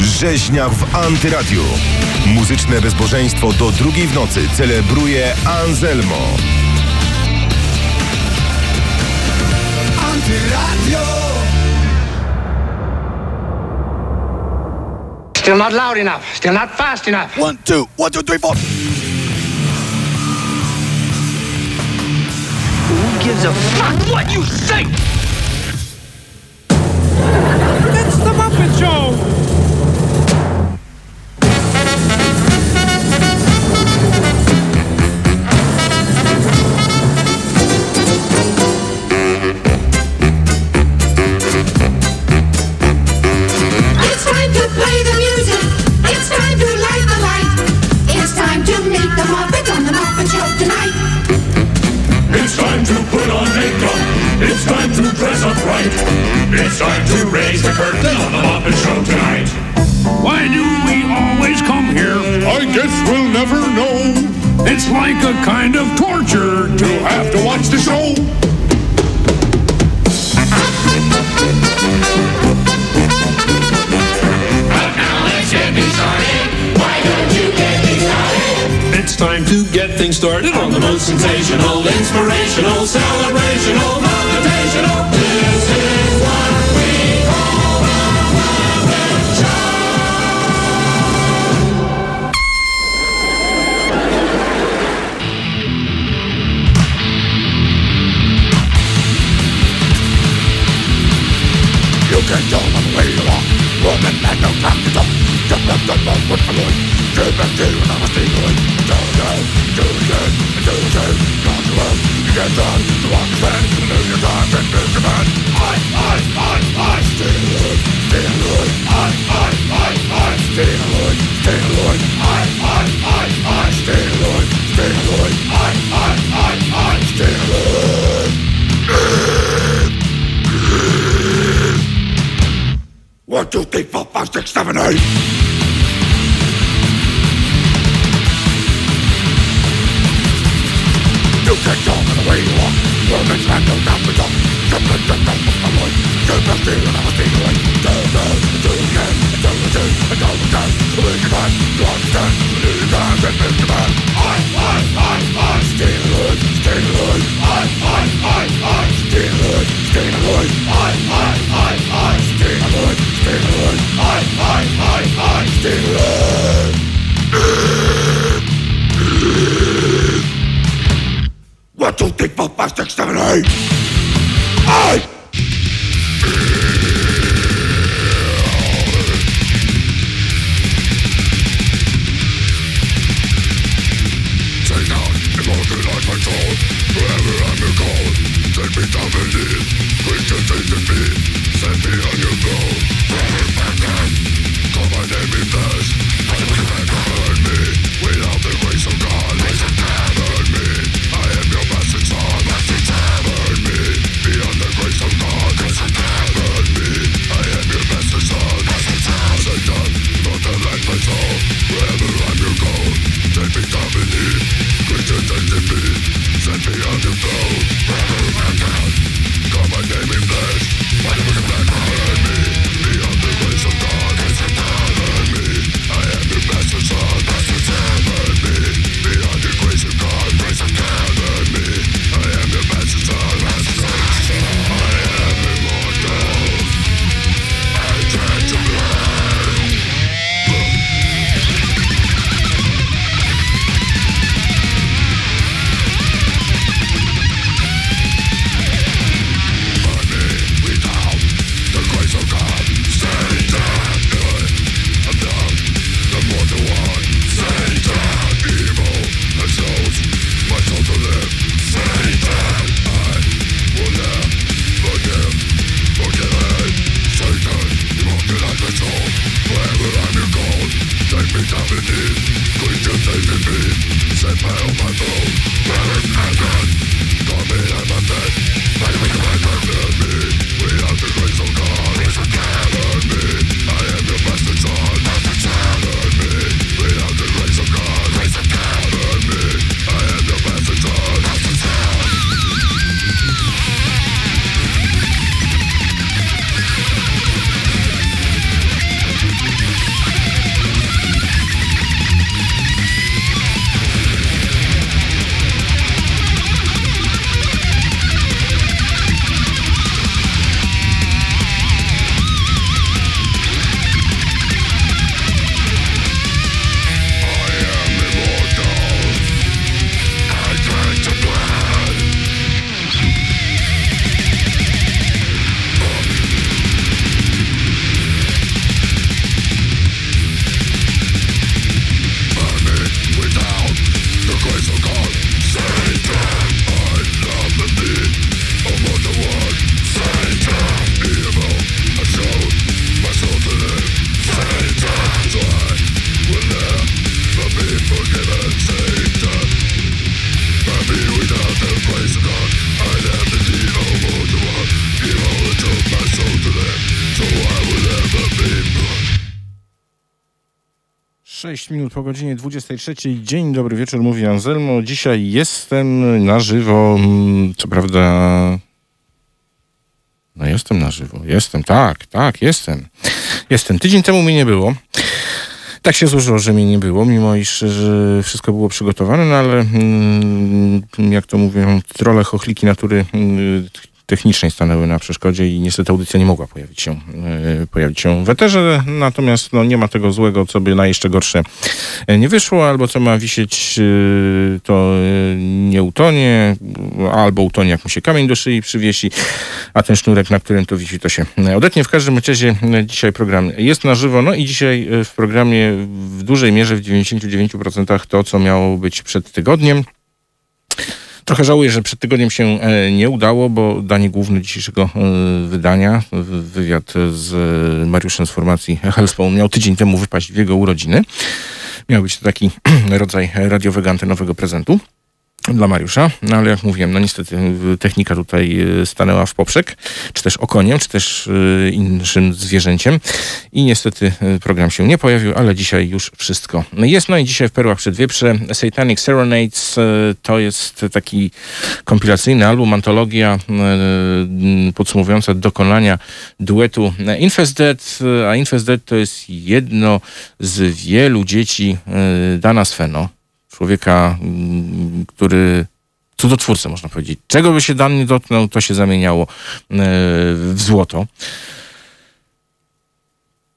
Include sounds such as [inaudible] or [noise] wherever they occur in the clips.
Rzeźnia w Antyradiu. Muzyczne bezbożeństwo do drugiej w nocy celebruje Anselmo. Antyradio! Still not loud enough. Still not fast enough. One, two, one, two, three, four. Who gives a fuck what you think? Washington. 6 minut po godzinie 23. Dzień dobry wieczór, mówi Anselmo. Dzisiaj jestem na żywo. mm, Co prawda. No jestem na żywo. Jestem, tak, tak, jestem. Jestem. Tydzień temu mnie nie było. Tak się złożyło, że mnie nie było, mimo iż wszystko było przygotowane, no ale mm, jak to mówią, trole chochliki natury mm, technicznej stanęły na przeszkodzie i niestety audycja nie mogła pojawić się, e, pojawić się w eterze, natomiast no, nie ma tego złego, co by na jeszcze gorsze e, nie wyszło, albo co ma wisieć, e, to nie utonie, albo utonie, jak mu się kamień do szyi przywiesi, a ten sznurek, na którym to wisi, to się odetnie. W każdym razie dzisiaj program jest na żywo, no i dzisiaj w programie w dużej mierze, w 99% to, co miało być przed tygodniem. Trochę żałuję, że przed tygodniem się e, nie udało, bo danie główne dzisiejszego e, wydania, wywiad z e, Mariuszem z formacji Hellspawn miał tydzień temu wypaść w jego urodziny. Miał być to taki [clears throat] rodzaj radiowego antenowego prezentu dla Mariusza, no ale jak mówiłem, no niestety technika tutaj y, stanęła w poprzek, czy też okoniem, czy też y, innym zwierzęciem. I niestety y, program się nie pojawił, ale dzisiaj już wszystko jest. No i dzisiaj w Perłach Przedwieprze Satanic Serenades to jest taki kompilacyjny album, antologia podsumowująca dokonania duetu Infest Dead, a Infest Dead to jest jedno z wielu dzieci Dana Sveno, człowieka, mm, który cudotwórcę można powiedzieć. Czego by się Dan nie dotknął, to się zamieniało e, w złoto.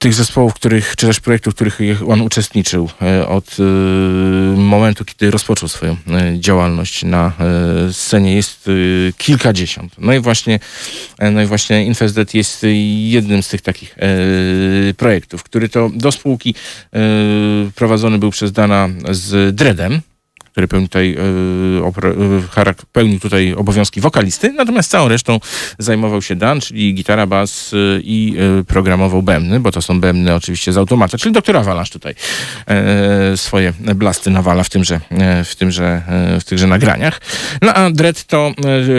Tych zespołów, których, czy też projektów, w których on uczestniczył e, od e, momentu, kiedy rozpoczął swoją e, działalność na scenie jest kilkadziesiąt. No i właśnie, no i właśnie Infest Dead jest jednym z tych takich projektów, który to do spółki prowadzony był przez Dana z Dreadem, który pełni tutaj, e, e, tutaj obowiązki wokalisty, natomiast całą resztą zajmował się Dan, czyli gitara, bas e, i programował bębny, bo to są bębny oczywiście z automata, czyli doktor Avalanche tutaj swoje blasty nawala w tymże, w tymże, w tychże nagraniach. No a Dread to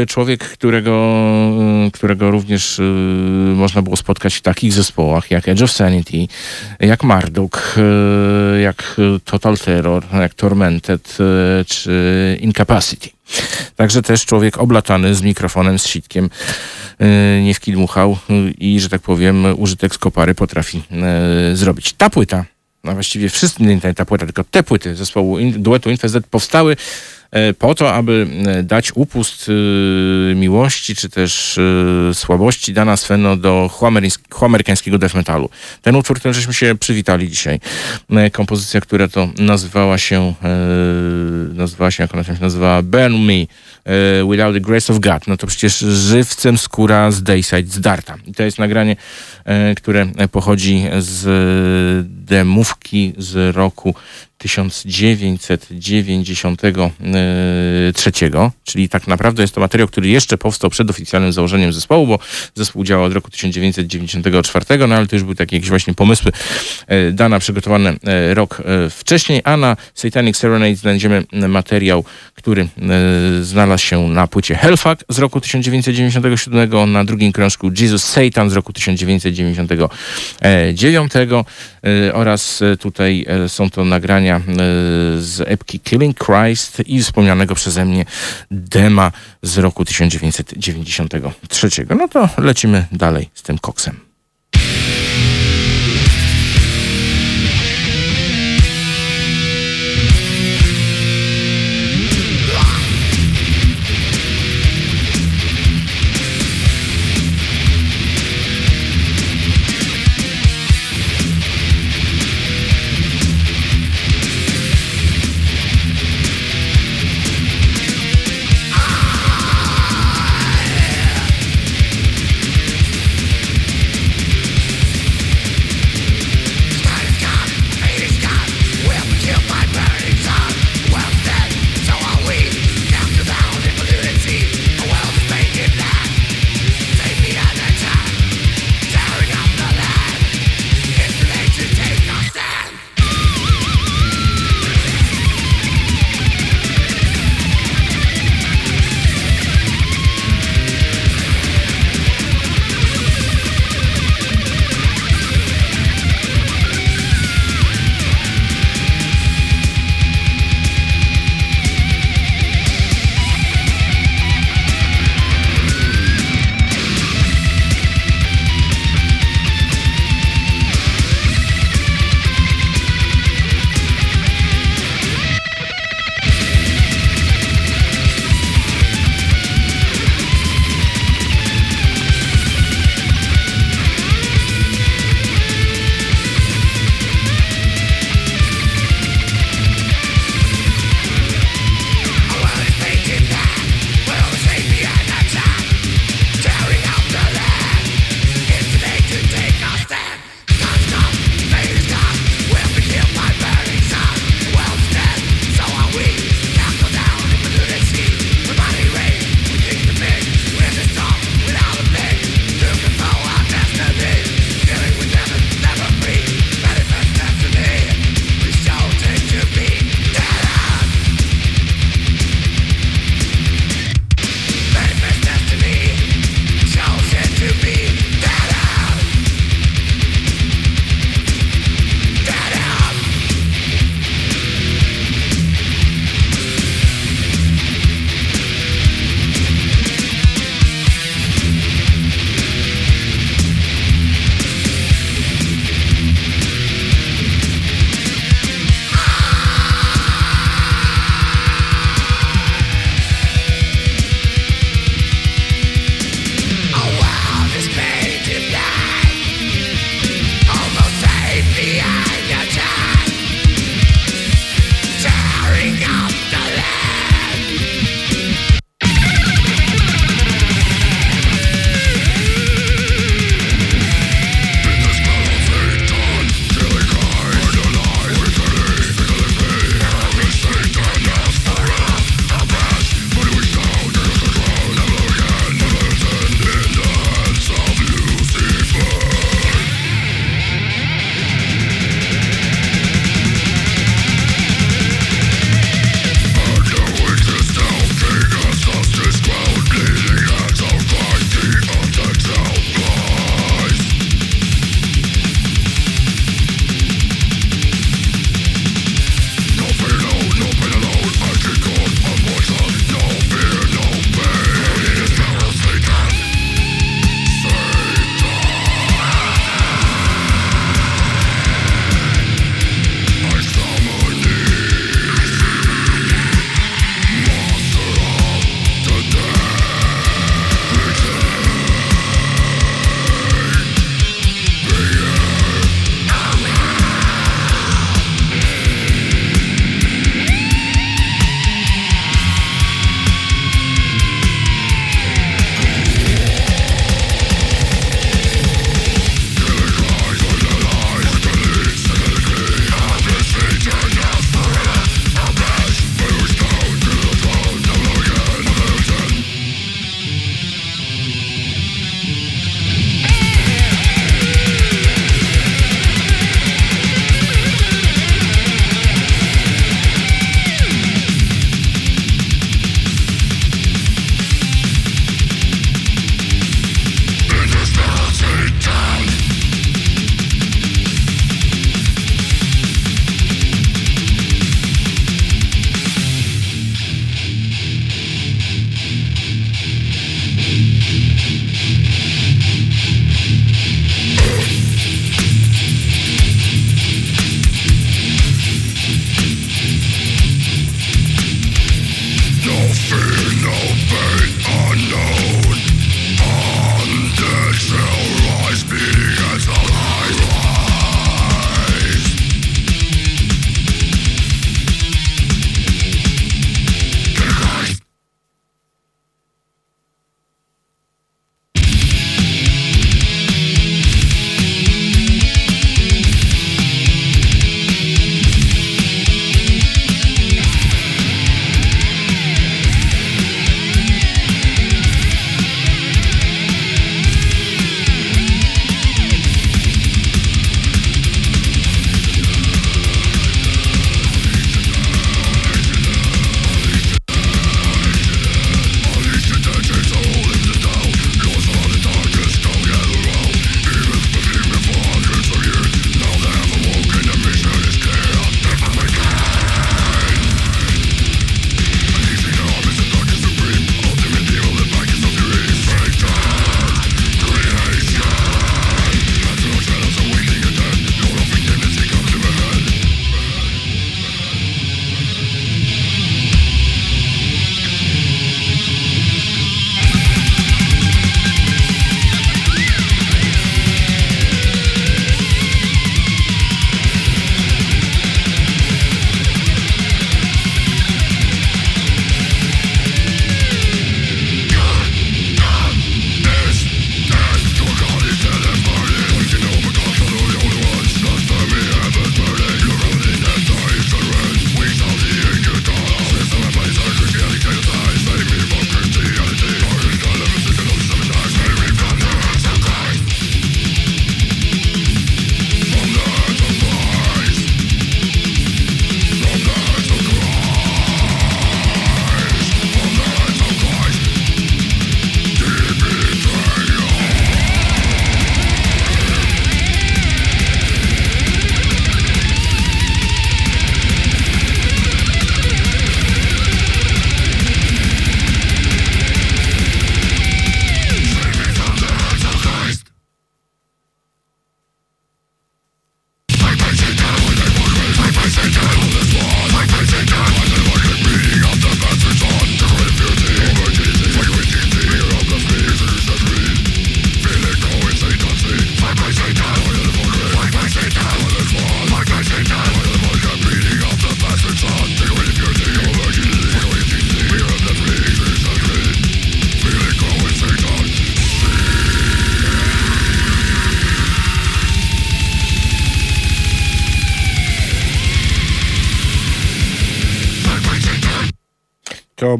człowiek, którego, którego również można było spotkać w takich zespołach jak Edge of Sanity, jak Marduk, jak Total Terror, jak Tormented czy Incapacity. Także też człowiek oblatany z mikrofonem, z sitkiem, e, nie wkidmuchał e, i, że tak powiem, użytek z kopary potrafi e, zrobić. Ta płyta, a właściwie wszystkie, nie ta płyta, tylko te płyty zespołu duetu Infest powstały po to, aby e, dać upust e, miłości, czy też e, słabości Dana Sveno do chłamerykańskiego death metalu. Ten utwór, którym żeśmy się przywitali dzisiaj. E, Kompozycja, która to nazywała się, e, nazywała się, jak ona się nazywała, Burn Me e, Without the Grace of God. No to przecież żywcem skóra z Dayside zdarta. I to jest nagranie, e, które pochodzi z demówki z roku 1993, czyli tak naprawdę jest to materiał, który jeszcze powstał przed oficjalnym założeniem zespołu, bo zespół działa od roku 1994, no ale to już były takie jakieś właśnie pomysły e, Dana przygotowane e, rok e, wcześniej, a na Satanic Serenade znajdziemy materiał, który e, znalazł się na płycie Hellfuck z roku 1997, na drugim krążku Jesus Satan z roku 1999 e, oraz e, tutaj są to nagrania z epki Killing Christ i wspomnianego przeze mnie dema z roku 1993. No to lecimy dalej z tym koksem.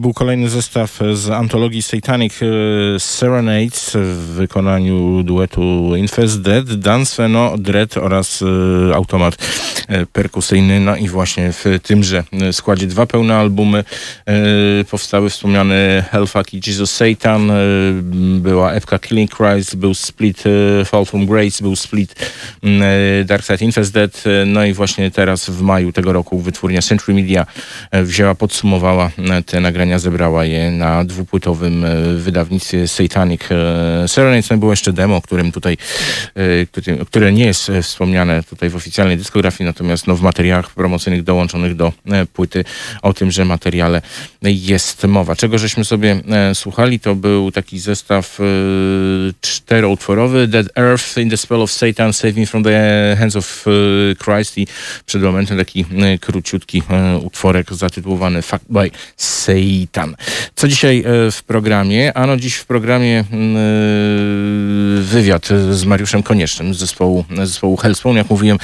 Był kolejny zestaw z antologii Satanic e, Serenades w wykonaniu duetu Infest Dead, Dan Dread oraz e, automat e, perkusyjny. No i właśnie w tymże składzie dwa pełne albumy powstały wspomniane Hellfuck i Jesus Satan, była epka Killing Christ, był split Fall from Grace, był split Dark Side Infest Dead, no i właśnie teraz w maju tego roku wytwórnia Century Media wzięła, podsumowała te nagrania, zebrała je na dwupłytowym e, wydawnictwie Satanic e, Serenades. No było jeszcze demo, którym tutaj, e, które nie jest wspomniane tutaj w oficjalnej dyskografii, natomiast no, w materiałach promocyjnych dołączonych do płyty o tym, że materiale jest mowa. Czego żeśmy sobie słuchali, to był taki zestaw czteroutworowy Dead Earth in the Spell of Satan Save Me from the Hands of Christ i przed momentem taki króciutki utworek zatytułowany Fuck by Satan. Co dzisiaj e, w programie? Ano dziś w programie mm, e, wywiad z Mariuszem Koniecznym z zespołu, zespołu Hellspawn. Jak mówiłem,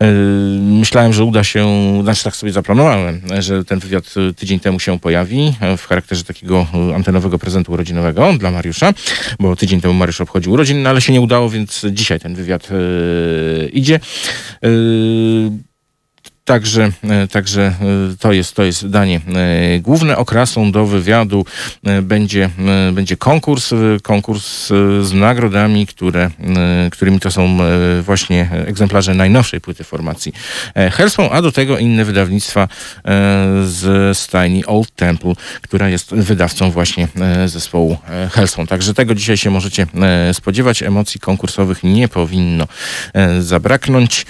e, myślałem, że uda się, znaczy tak sobie zaplanowałem, że ten wywiad tydzień temu się pojawi w charakterze takiego antenowego prezentu urodzinowego dla Mariusza, bo tydzień temu Mariusz obchodził urodziny, no ale się nie udało, więc dzisiaj ten wywiad idzie. Także, e, także e, to jest, to jest danie e, główne. Okrasą do wywiadu będzie, będzie konkurs, konkurs z nagrodami, które, którymi to są właśnie egzemplarze najnowszej płyty formacji Hellspawn, a do tego inne wydawnictwa z stajni Old Temple, która jest wydawcą właśnie zespołu Hellspawn. Także tego dzisiaj się możecie spodziewać. Emocji konkursowych nie powinno zabraknąć.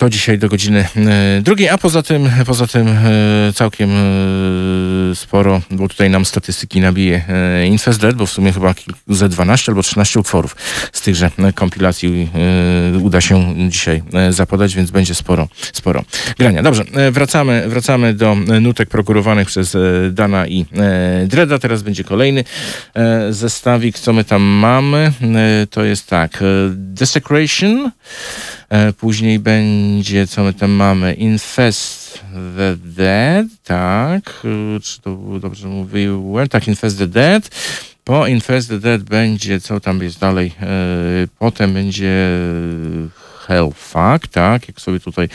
To dzisiaj do godziny e, drugiej, a poza tym, poza tym e, całkiem e, sporo, bo tutaj nam statystyki nabije Infest Dead, bo w sumie chyba ze 12 albo 13 utworów z tychże kompilacji uda się dzisiaj zapodać, więc będzie sporo, sporo grania. Dobrze, wracamy, wracamy do nutek prokurowanych przez Dana i Dreda. Teraz będzie kolejny zestawik, co my tam mamy. To jest tak, Desecration, później będzie, co my tam mamy? Infest the Dead, tak. E, czy to dobrze mówiłem? Tak, Infest the Dead. Po Infest the Dead będzie, co tam jest dalej? E, potem będzie Hellfuck, tak, jak sobie tutaj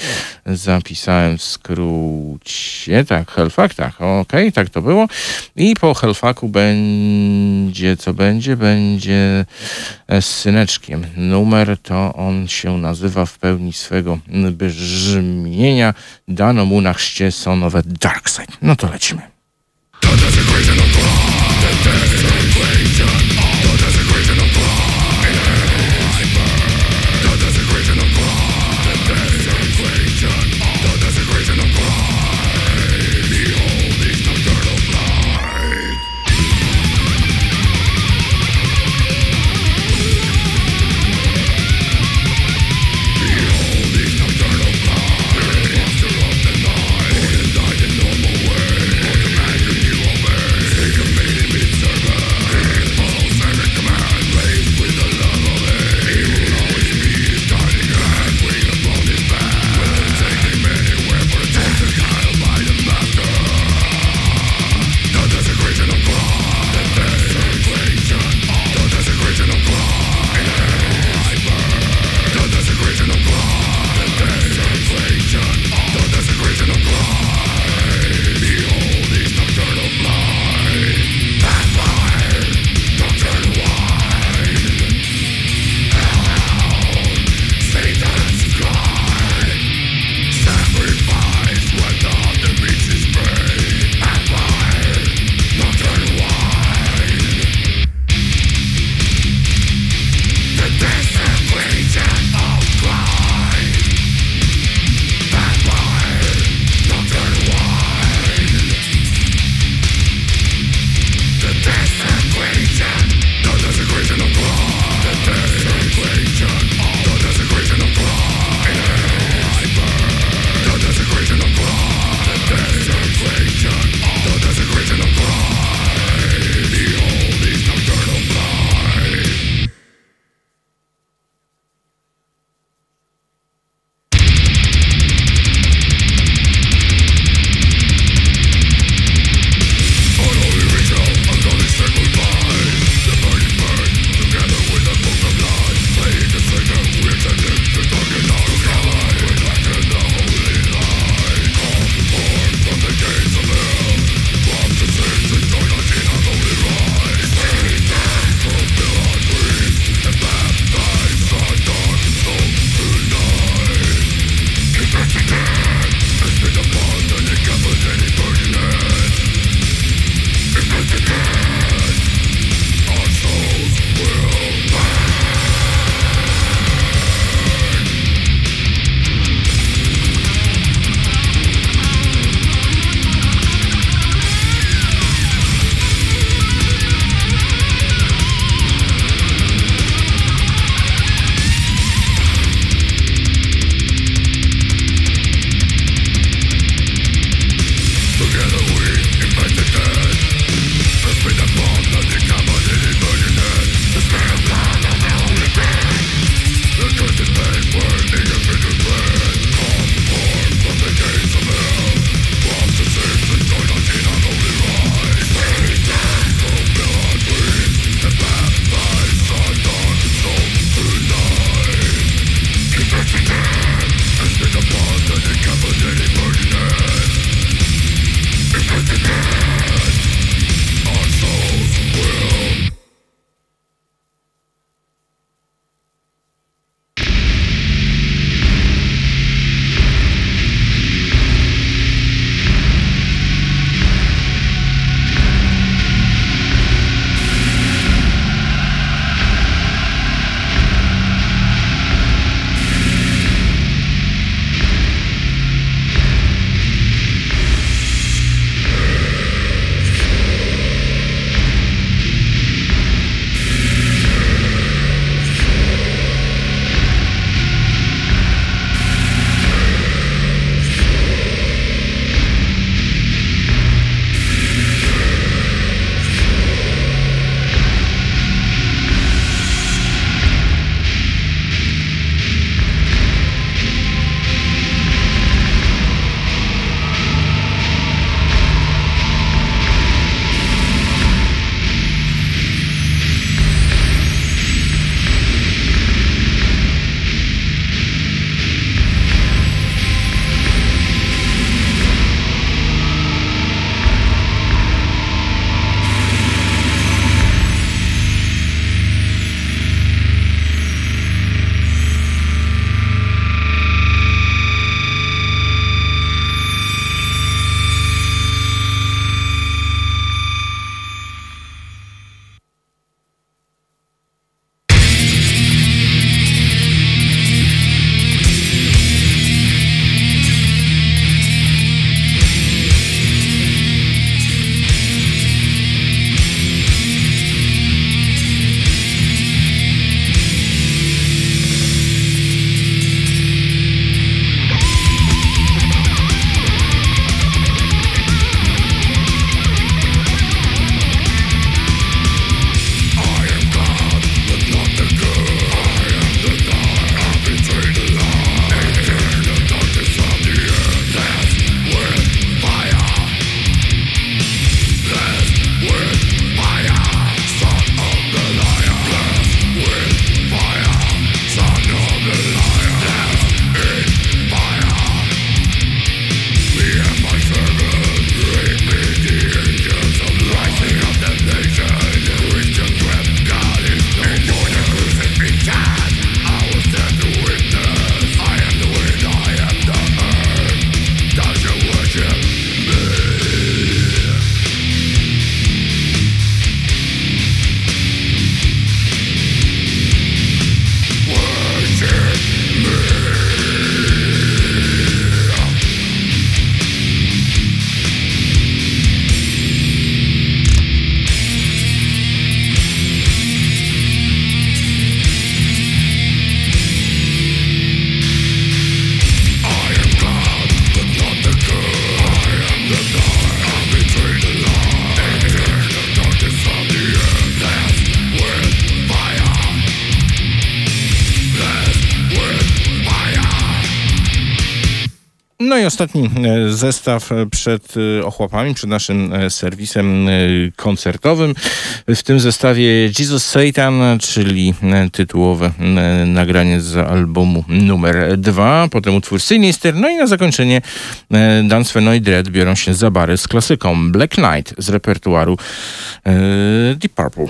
zapisałem w skrócie, tak, Hellfuck, tak, okej, okay, tak to było. I po Hellfucku będzie, co będzie? Będzie z syneczkiem. Numer to on się nazywa w pełni swego brzmienia. Dano mu na chście sonowe Darkside. No to lecimy. Ostatni e, zestaw e, przed e, ochłapami, przed naszym serwisem koncertowym. W tym zestawie Jesus Satan, czyli tytułowe nagranie z albumu numer dwa, potem utwór Sinister, no i na zakończenie e, Dan Sveno i Dread biorą się za bary z klasyką Black Knight z repertuaru Deep Purple.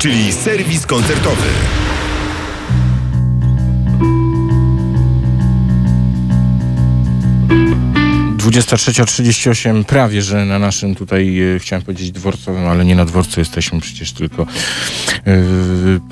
Czyli serwis koncertowy. Dwudziesta trzecia trzydzieści osiem, prawie że na naszym tutaj, e, chciałem powiedzieć dworcowym, ale nie na dworcu jesteśmy przecież tylko e,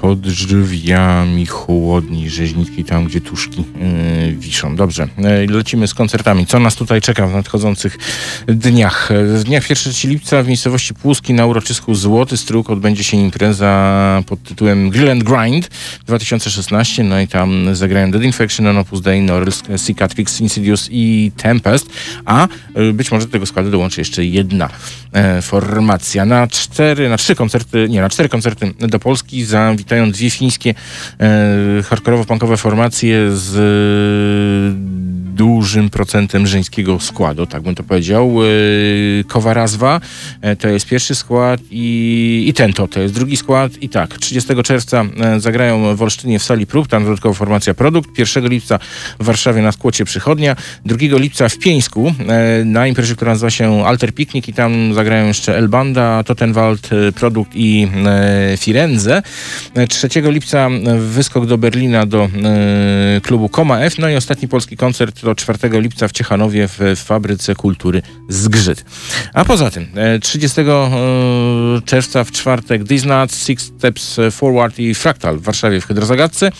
pod drzwiami chłodni rzeźnitki, tam gdzie tuszki e, wiszą. Dobrze, lecimy z koncertami. Co nas tutaj czeka w nadchodzących dniach? W dniach 1 lipca w miejscowości Płuski na uroczysku Złoty Struk odbędzie się impreza pod tytułem Grill and Grind 2016. No i tam zagrają Dead Infection, on Opus Dei, Norris, Cicatrix, Insidious i Tempest. A e, być może do tego składu dołączy jeszcze jedna e, formacja. Na cztery, na trzy koncerty, nie, na cztery koncerty do Polski zawitają dwie fińskie e, hardkorowo-punkowe formacje z dużym procentem żeńskiego składu, tak bym to powiedział. E, Kowarazwa e, to jest pierwszy skład i, i Tento to jest drugi skład. I tak, 30 czerwca e, zagrają w Olsztynie w sali prób, tam dodatkowo formacja Produkt. 1 lipca w Warszawie na Skłocie Przychodnia. 2 lipca w Pieńsku na imprezie, która nazywa się Alter Picnic i tam zagrają jeszcze Elbanda, Totenwald, Produkt i Firenze. E, 3 lipca wyskok do Berlina do klubu Koma F. No i ostatni polski koncert to 4 lipca w Ciechanowie w, Fabryce Kultury Zgrzyt. A poza tym e, 30 e, czerwca w czwartek Nuts, Six Steps Forward i Fractal w Warszawie w Hydrozagadce.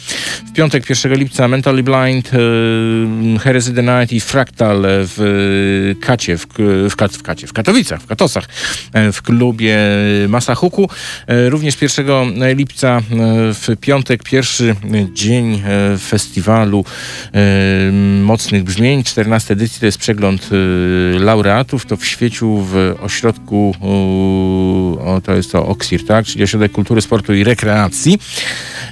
W piątek 1 lipca Mentally Blind, e, Heresy the Night i Fractal w Kacie, w, w, Kat- w Kacie, w Katowicach, w Katosach, e, w klubie Masa Huku. E, Również 1 lipca e, w piątek pierwszy dzień e, festiwalu e, Brzmień, 14 edycji, to jest przegląd e, laureatów, to w świeciu w ośrodku, e, o, to jest to OXIR, tak, czyli Ośrodek Kultury, Sportu i Rekreacji.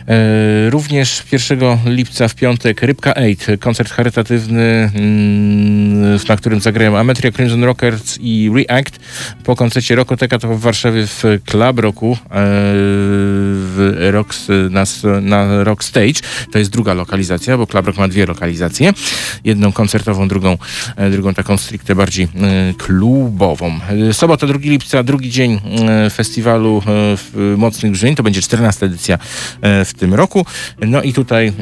E, Również 1 lipca w piątek Rybka 8, koncert charytatywny, mm, na którym zagrają Ametria Crimson Rockers i React. Po koncercie Rokoteka to w Warszawie w Club Roku e, w Rocks, na, na Rock Stage. To jest druga lokalizacja, bo Club Rock ma dwie lokalizacje. Jedną koncertową, drugą, e, drugą taką stricte bardziej e, klubową. E, Sobota 2 lipca, drugi dzień festiwalu Mocnych Brzmień. To będzie 14 edycja w tym roku. No i tutaj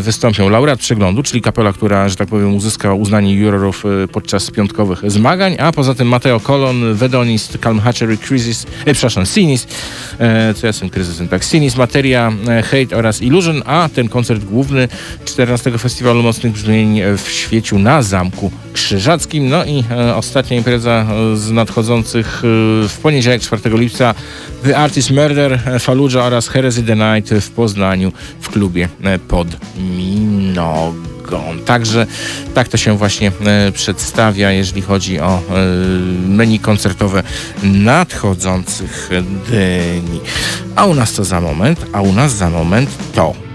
wystąpią laureat przeglądu, czyli kapela, która, że tak powiem, uzyskała uznanie jurorów podczas piątkowych zmagań, a poza tym Mateo Colon, Vedonist, Calm Hatchery, Crisis, e, przepraszam, Sinis, e, co ja jestem kryzysem, tak, Sinis, Materia, Hate oraz Illusion, a ten koncert główny 14 Festiwalu Mocnych Brzmień e, w świeciu na Zamku Krzyżackim. No i e, ostatnia impreza e, z nadchodzących e, w poniedziałek 4 lipca The Artist Murder, Fallujah oraz Heresy the Night w Poznaniu w klubie pod Minogą. Także tak to się właśnie e, przedstawia, jeżeli chodzi o e, menu koncertowe nadchodzących dni. A u nas to za moment, a u nas za moment to.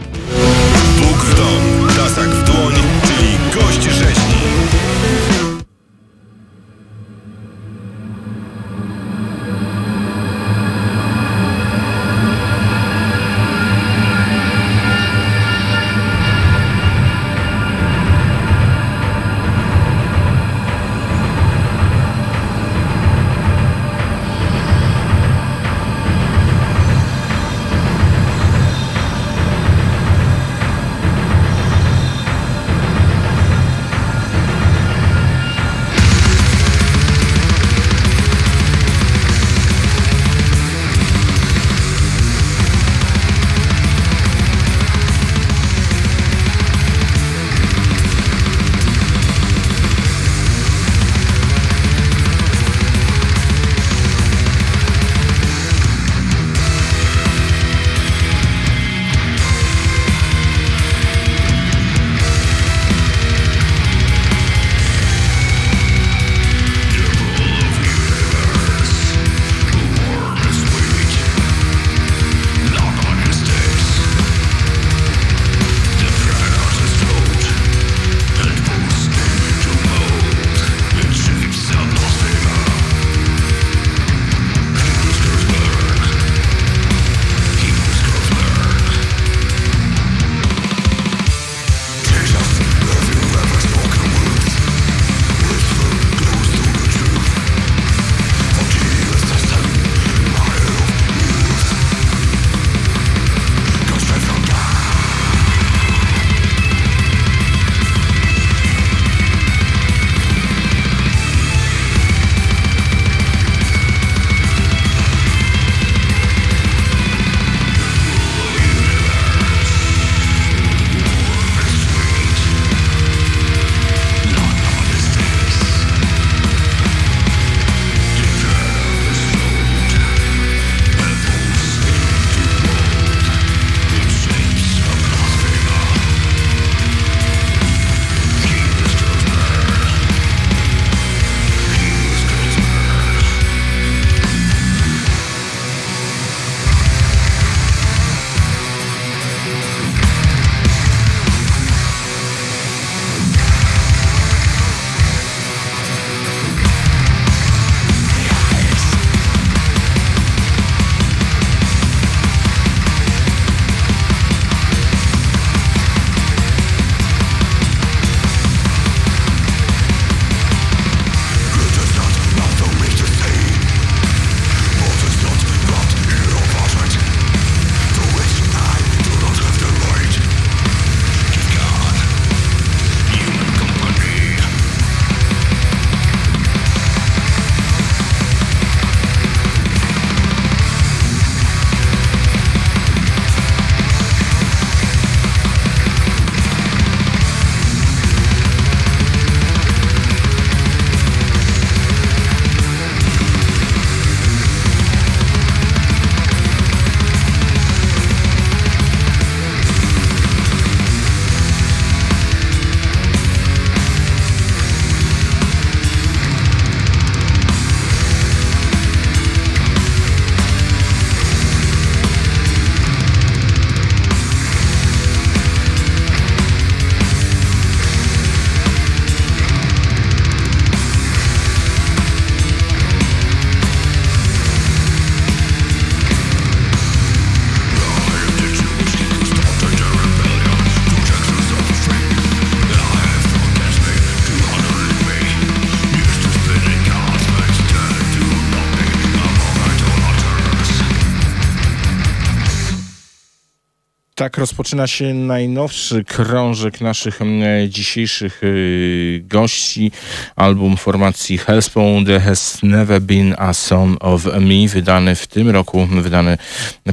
Tak rozpoczyna się najnowszy krążek naszych mm, dzisiejszych y, gości. Album formacji Hellspawn There Has Never Been a Son of Me, wydany w tym roku, wydany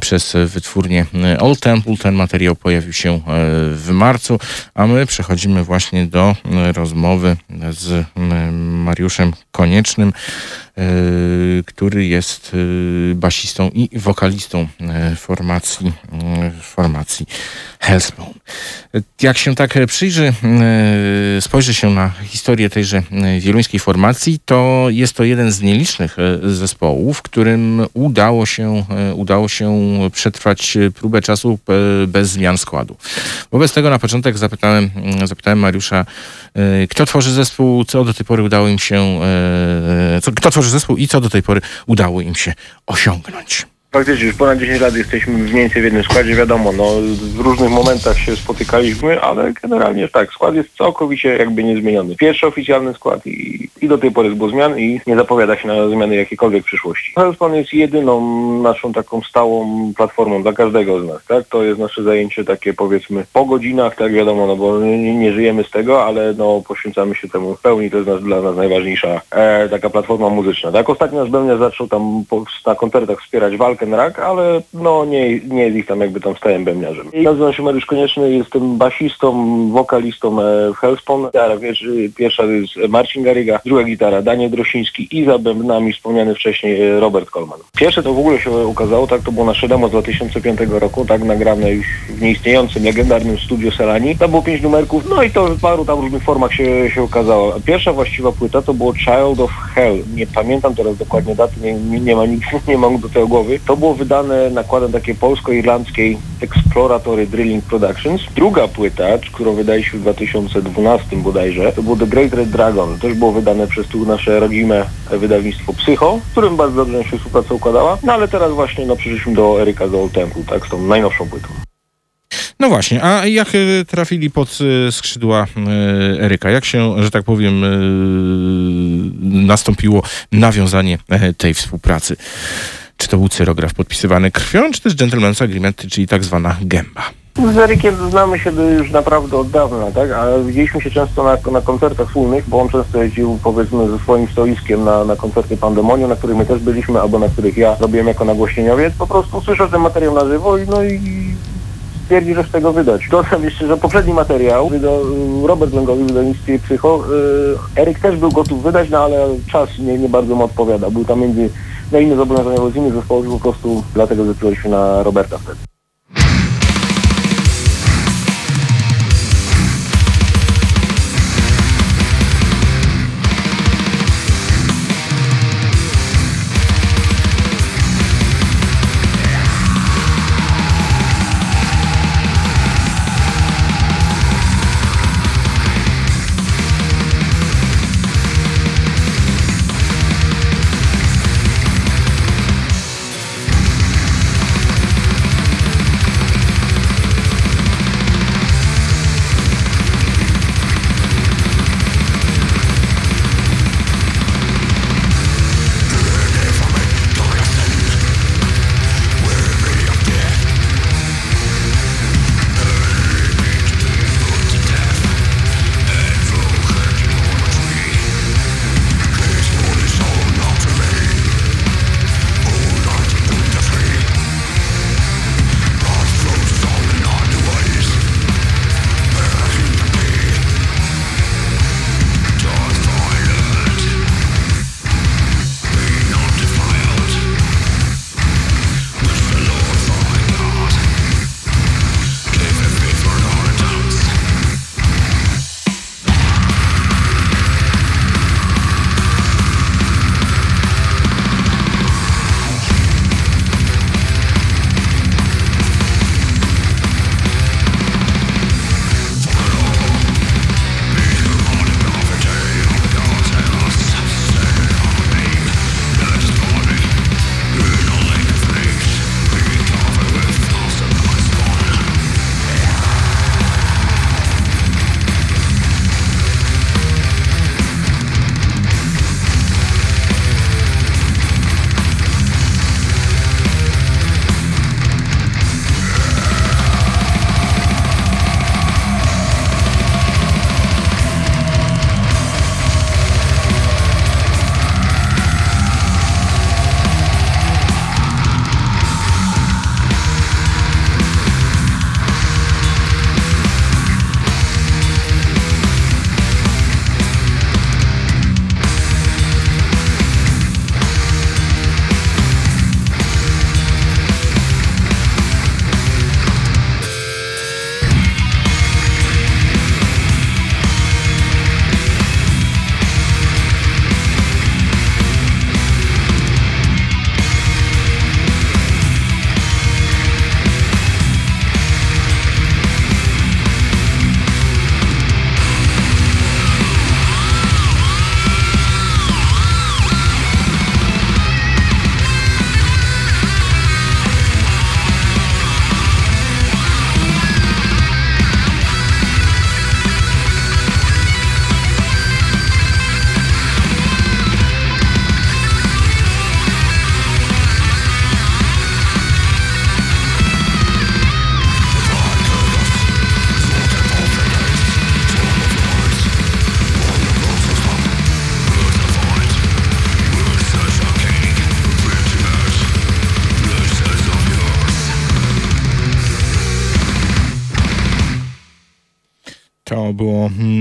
przez wytwórnię Old Temple. Ten materiał pojawił się e, w marcu, a my przechodzimy właśnie do rozmowy z Mariuszem Koniecznym, który jest e, basistą i wokalistą e, formacji, e, formacji Hellspawn. Jak się tak przyjrzy, e, spojrzy się na historię tejże e, wieluńskiej formacji, to jest to jeden z nielicznych e, zespołów, którym udało się, e, udało się przetrwać e, próbę czasu e, bez zmian składu. Wobec tego na początek zapytałem, zapytałem Mariusza, e, kto tworzy zespół, co do tej pory udało im się, e, co, kto tworzy zespół i co do tej pory udało im się osiągnąć. Faktycznie już ponad 10 lat jesteśmy mniej więcej w jednym składzie, wiadomo, no w różnych momentach się spotykaliśmy, ale generalnie tak, skład jest całkowicie jakby niezmieniony. Pierwszy oficjalny skład i, i do tej pory jest było zmian i nie zapowiada się na zmiany jakiekolwiek w przyszłości. Hellspawn jest jedyną naszą taką stałą platformą dla każdego z nas, tak? To jest nasze zajęcie takie powiedzmy po godzinach, tak wiadomo, no bo nie, nie żyjemy z tego, ale no poświęcamy się temu w pełni, to jest nas, dla nas najważniejsza e, taka platforma muzyczna. Tak, ostatnio nasz zaczął tam po, na koncertach wspierać walkę na rak, ale no nie, nie jest ich tam jakby tam stałym bębniarzem. I nazywam się Mariusz Konieczny, jestem basistą, wokalistą e, w Hellspawn. Gitara wiesz, pierwsza to jest Marcin Garyga, druga gitara Daniel Drosiński i za bębnami wspomniany wcześniej e, Robert Kolman. Pierwsze to w ogóle się ukazało, tak, to było nasze demo z 2005 roku, tak, nagrane już w nieistniejącym, legendarnym studio Selani. Tam było pięć numerków, no i to w paru tam różnych formach się, się ukazało. Pierwsza właściwa płyta to było Child of Hell. Nie pamiętam teraz dokładnie daty, nie, nie, nie ma nic, [laughs] nie mam do tego głowy. To było wydane nakładem takiej polsko-irlandzkiej Exploratory Drilling Productions. Druga płyta, którą wydaliśmy w 2012 bodajże, to było The Great Red Dragon. Też było wydane przez tu nasze rodzime wydawnictwo Psycho, z którym bardzo dobrze się współpraca układała. No ale teraz właśnie no, przyszliśmy do Eryka z Old Temple, tak, z tą najnowszą płytą. No właśnie, a jak e, trafili pod e, skrzydła e, Eryka? Jak się, że tak powiem, nastąpiło nawiązanie tej współpracy? Czy to był cyrograf podpisywany krwią, czy też gentleman's agreement, czyli tak zwana gęba? Z Erykiem znamy się już naprawdę od dawna, tak? A widzieliśmy się często na, na koncertach wspólnych, bo on często jeździł powiedzmy ze swoim stoiskiem na, na koncerty Pandemonium, na których my też byliśmy, albo na których ja robiłem jako nagłośnieniowiec. Po prostu słyszał ten materiał na żywo i no i stwierdzi, że z tego wydać. Dodam jeszcze, że poprzedni materiał wydał Robert Lęgowi w wydawnictwie Psycho. y, Eryk też był gotów wydać, no ale czas nie, nie bardzo mu odpowiada. Był tam między no inne zobowiązania z innych zespołów, po prostu dlatego zdecydowaliśmy na Roberta wtedy.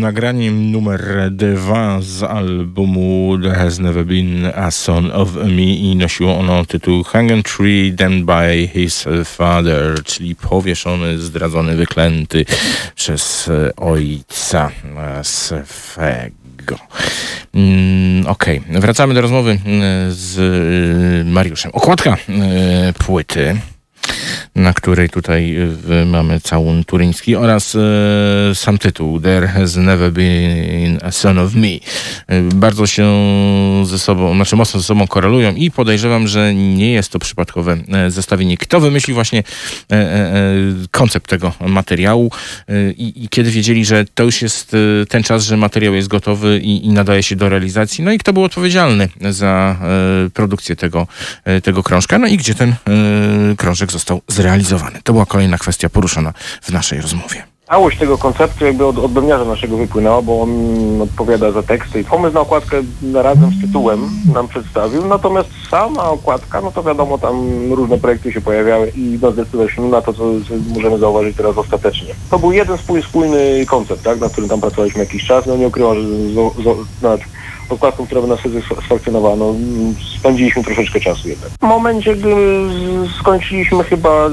Było nagranie numer dwa z albumu There Has Never Been a Son of Me i nosiło ono tytuł Hanging Tree Damned by His Father, czyli powieszony, zdradzony, wyklęty przez ojca swego. Mm, Okej, okay. wracamy do rozmowy mm, z Mariuszem. Okładka płyty na której tutaj y, mamy całun turyński oraz y, sam tytuł There has never been a son of me. Y, bardzo się ze sobą, znaczy mocno ze sobą korelują i podejrzewam, że nie jest to przypadkowe zestawienie. Kto wymyślił właśnie koncept tego materiału i, i kiedy wiedzieli, że to już jest ten czas, że materiał jest gotowy i, i nadaje się do realizacji. No i kto był odpowiedzialny za produkcję tego, tego krążka, no i gdzie ten krążek został zrealizowany. To była kolejna kwestia poruszona w naszej rozmowie. Całość tego konceptu jakby od odbębniarza naszego wypłynęła, bo on odpowiada za teksty i pomysł na okładkę razem z tytułem nam przedstawił, natomiast sama okładka, no to wiadomo, tam różne projekty się pojawiały i no, zdecydowaliśmy na to, co, co możemy zauważyć teraz ostatecznie. To był jeden spójny koncept, tak, na którym tam pracowaliśmy jakiś czas, no nie ukrywam, że z, z, z, okładką, która by nas satysfakcjonowała. No, spędziliśmy troszeczkę czasu jednak. W momencie, gdy skończyliśmy chyba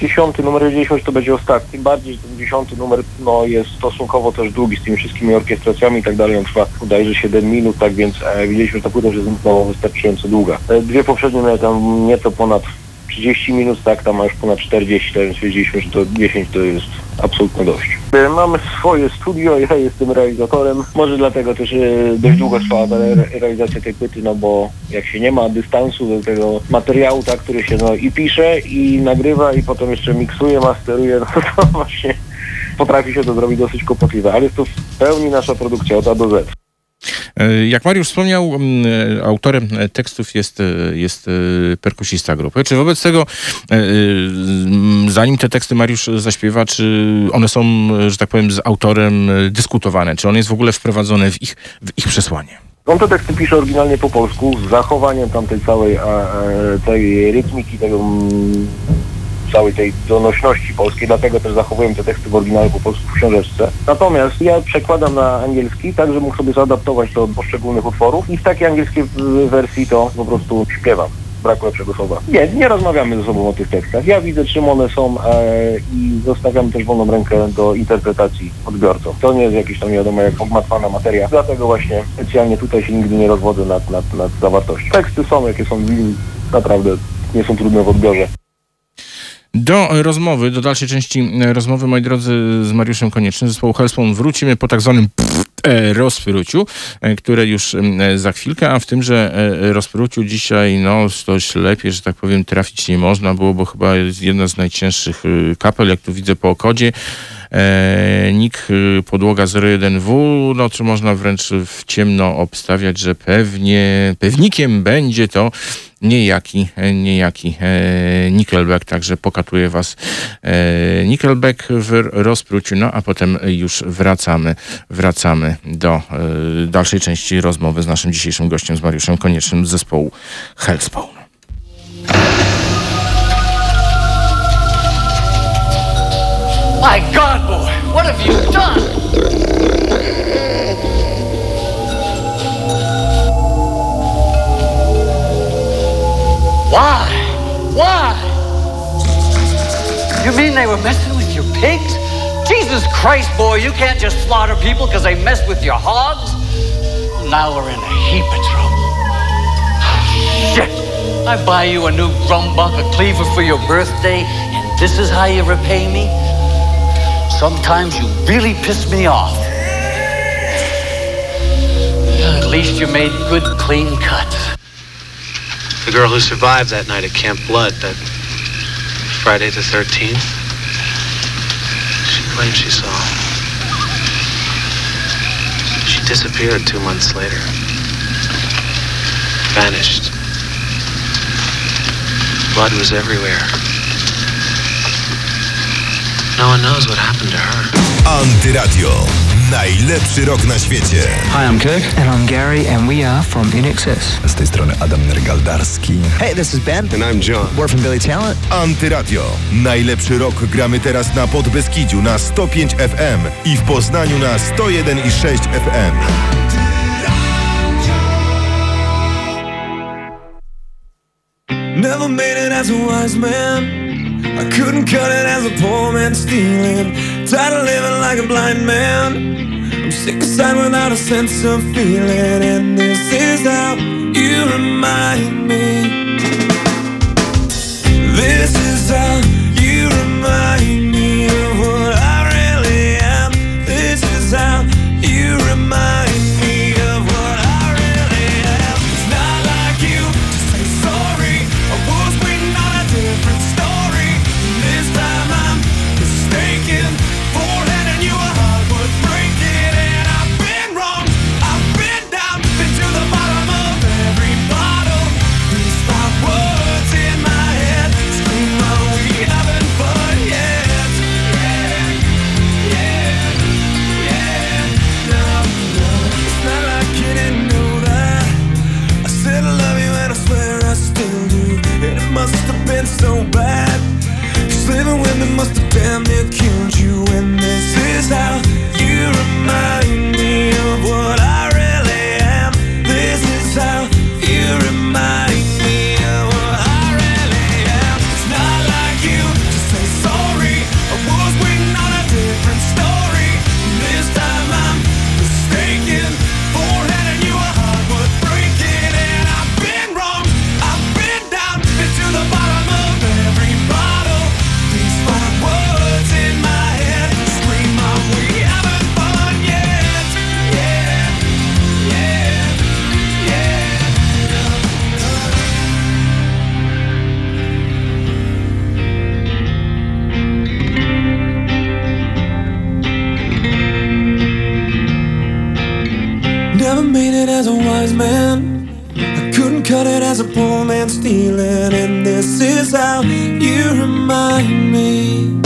dziesiąty numer, wiedzieliśmy, że to będzie ostatni. Bardziej, że ten dziesiąty numer no, jest stosunkowo też długi z tymi wszystkimi orkiestracjami i tak dalej. On trwa bodajże 7 minut, tak więc e, widzieliśmy, że ta płyta jest znowu wystarczająco długa. E, dwie poprzednie miały tam nieco ponad 30 minut, tak, tam ma już ponad 40, więc wiedzieliśmy, że to 10 to jest absolutnie dość. E, mamy swoje studio, ja jestem realizatorem. Może dlatego też e, dość długo trwała ta realizacja tej płyty, no bo jak się nie ma dystansu do tego materiału, tak, który się no i pisze, i nagrywa, i potem jeszcze miksuje, masteruje, [laughs] no to właśnie potrafi się to zrobić dosyć kłopotliwe, ale jest to w pełni nasza produkcja od A do Z. E, jak Mariusz wspomniał, e, autorem tekstów jest, e, jest perkusista grupy. Czy wobec tego, zanim te teksty Mariusz zaśpiewa, czy one są, że tak powiem, z autorem dyskutowane? Czy on jest w ogóle wprowadzony w ich, w ich przesłanie? On te teksty pisze oryginalnie po polsku, z zachowaniem tamtej całej tej rytmiki, tego całej tej donośności polskiej, dlatego też zachowuję te teksty w oryginale po polsku w książeczce. Natomiast ja przekładam na angielski, tak, że mógł sobie zaadaptować to do poszczególnych utworów i w takiej angielskiej wersji to po prostu śpiewam braku lepszego słowa. Nie, nie rozmawiamy ze sobą o tych tekstach. Ja widzę, czym one są e, i zostawiam też wolną rękę do interpretacji odbiorcom. To nie jest jakiś tam nie wiadomo jak ogmatwana materia. Dlatego właśnie specjalnie tutaj się nigdy nie rozwodzę nad, nad, nad zawartością. Teksty są, jakie są, naprawdę nie są trudne w odbiorze. Do rozmowy, do dalszej części e, rozmowy, moi drodzy, z Mariuszem Koniecznym, zespołu Hellspawn wrócimy po tak zwanym e, rozpruciu, e, które już za chwilkę, a w tymże rozpruciu dzisiaj, no, dość lepiej, że tak powiem, trafić nie można było, bo chyba jest jedna z najcięższych kapel, jak tu widzę po okodzie. NIK podłoga 01W, no czy można wręcz w ciemno obstawiać, że pewnie, pewnikiem będzie to niejaki, niejaki e, Nickelback, także pokatuje was e, Nickelback w rozpruciu, no a potem już wracamy, wracamy do e, dalszej części rozmowy z naszym dzisiejszym gościem, z Mariuszem Koniecznym z zespołu Hellspawn. My God, boy, what have you done? You mean they were messing with your pigs? Jesus Christ, boy, you can't just slaughter people because they messed with your hogs. Now we're in a heap of trouble. [sighs] Shit! I buy you a new grumbuck, a cleaver for your birthday, and this is how you repay me? Sometimes you really piss me off. At least you made good, clean cuts. The girl who survived that night at Camp Blood, that Friday the 13th, she claimed she saw. She disappeared two months later. Vanished. Blood was everywhere. No one knows what happened to her. Antyradio. Najlepszy rok na świecie. Hi, I'm Kirk. And I'm Gary, and we are from INXS. Z tej strony Adam Nergaldarski. Hey, this is Ben. And I'm John. We're from Billy Talent. Antyradio. Najlepszy rok gramy teraz na Podbeskidziu na 105 FM i w Poznaniu na 101,6 FM. Never made it as a wise man. I couldn't cut it as a poor man stealing. Tired of living like a blind man. I'm sick aside without a sense of feeling. And this is how you remind me. This is how you remind me damn cut it as a poor man stealing. And this is how you remind me.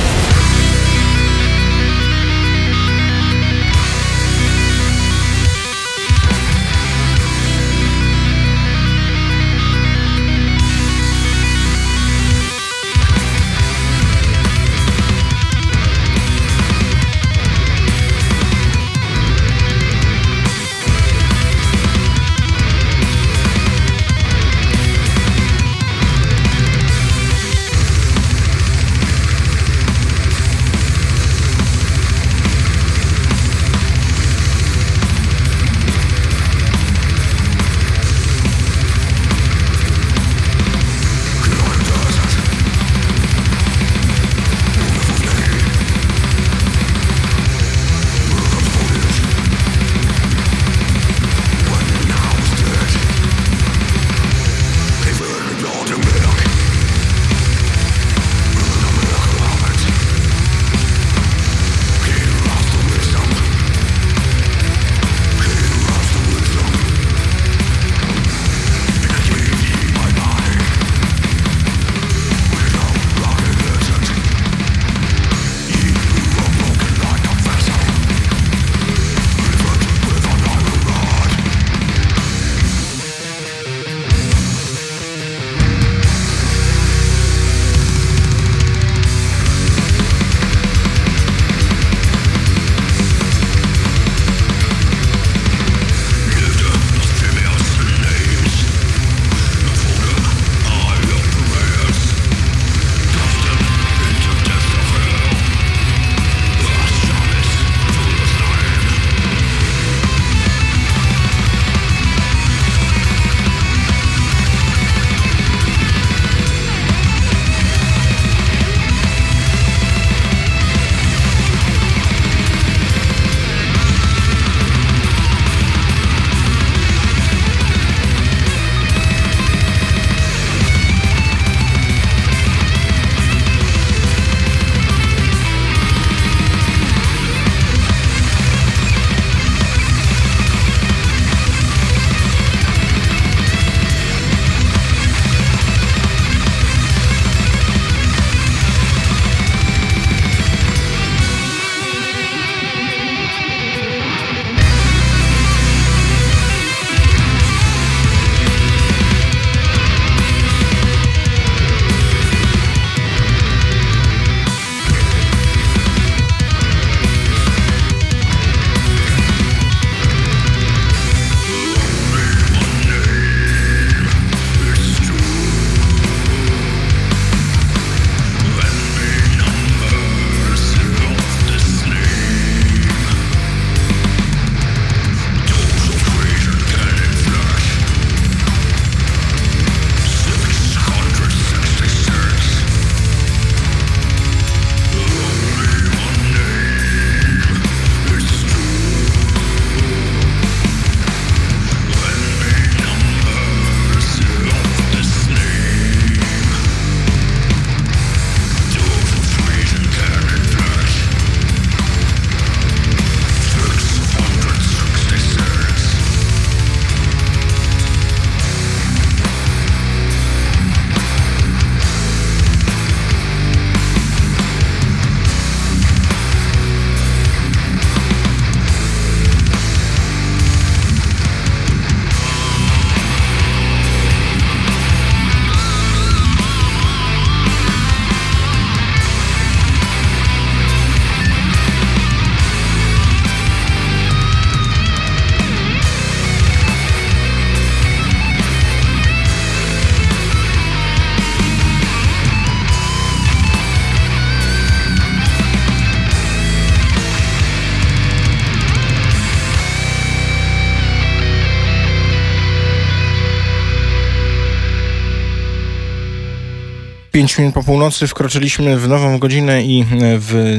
5 minut po północy wkroczyliśmy w nową godzinę i w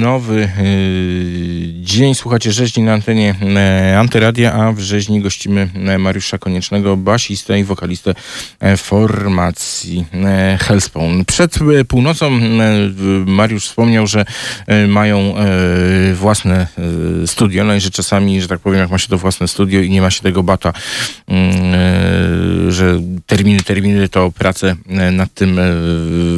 nowy y, dzień. Słuchacie rzeźni na antenie e, Antyradia, a w rzeźni gościmy e, Mariusza Koniecznego, basistę i wokalistę e, formacji Hellspawn. Przed północą Mariusz wspomniał, że mają własne studio, no i że czasami, że tak powiem, jak ma się to własne studio i nie ma się tego bata, mm, że terminy, terminy, to prace nad tym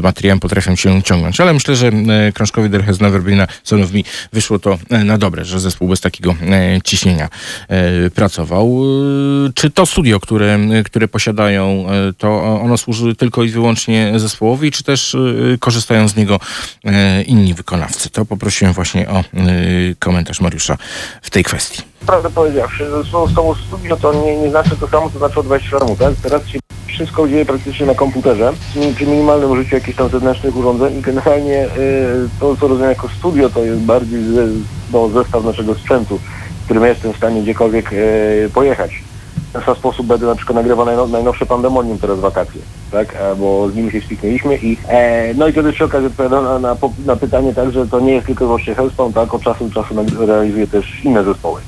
materiałem potrafią się ciągnąć. Ale myślę, że krążkowi There Has Never Been a Son wyszło to na dobre, że zespół bez takiego e, ciśnienia e, pracował. E, Czy to studio, które, które posiadają, to ono służy tylko i wyłącznie zespołowi, czy też korzystają z niego inni wykonawcy? To poprosiłem właśnie o komentarz Mariusza w tej kwestii. Prawdę powiedziawszy, słowo studio to nie, nie znaczy to samo, co znaczyło 20 lat temu, tak? Teraz się wszystko dzieje praktycznie na komputerze, przy- minimalnym użyciu jakichś tam zewnętrznych urządzeń i generalnie y, to, co rozumiem jako studio, to jest bardziej no, zestaw naszego sprzętu, którym jestem w stanie gdziekolwiek y, pojechać. W ten sposób będę na przykład nagrywał najnow, najnowsze Pandemonium teraz wakacje, tak? Bo z nimi się spiknęliśmy i e, no i wtedy przy okazji odpowiadam na, na, na pytanie tak, że to nie jest tylko właśnie Hellspawn, tak? Od czasu do czasu realizuję też inne zespoły.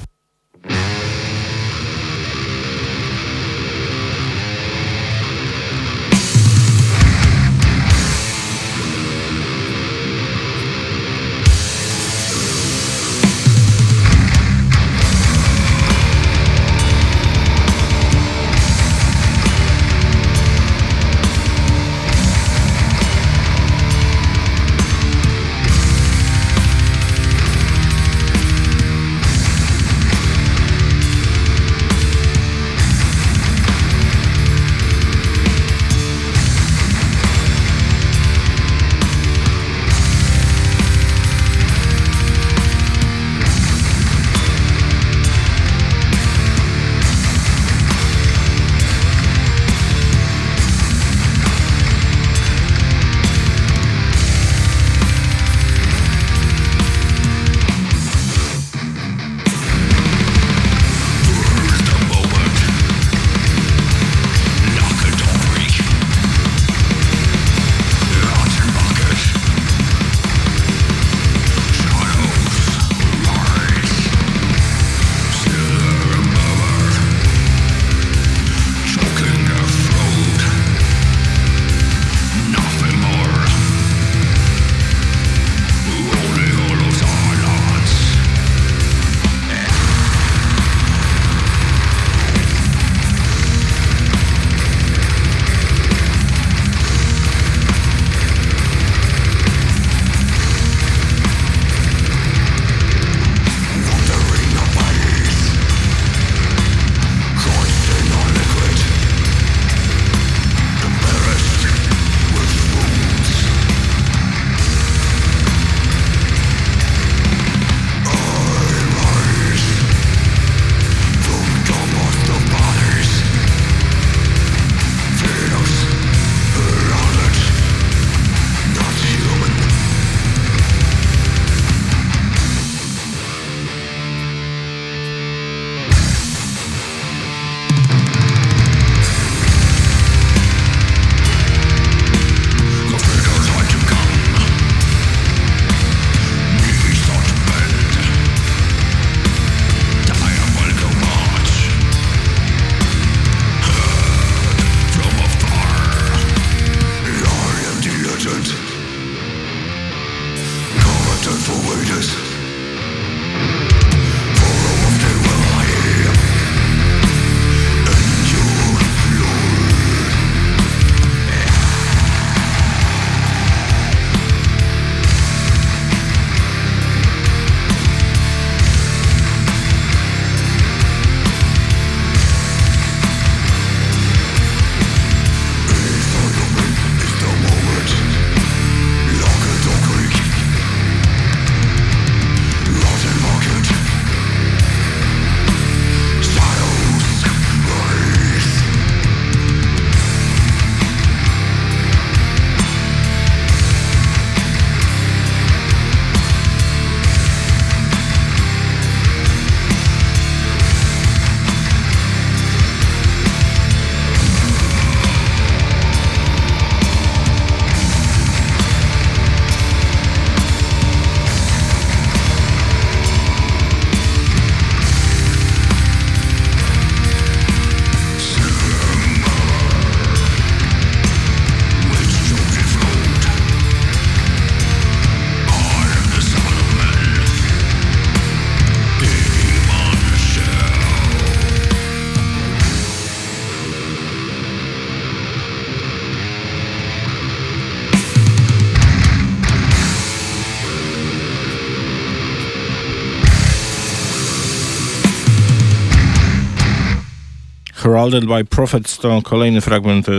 Heralded by Prophets to kolejny fragment e,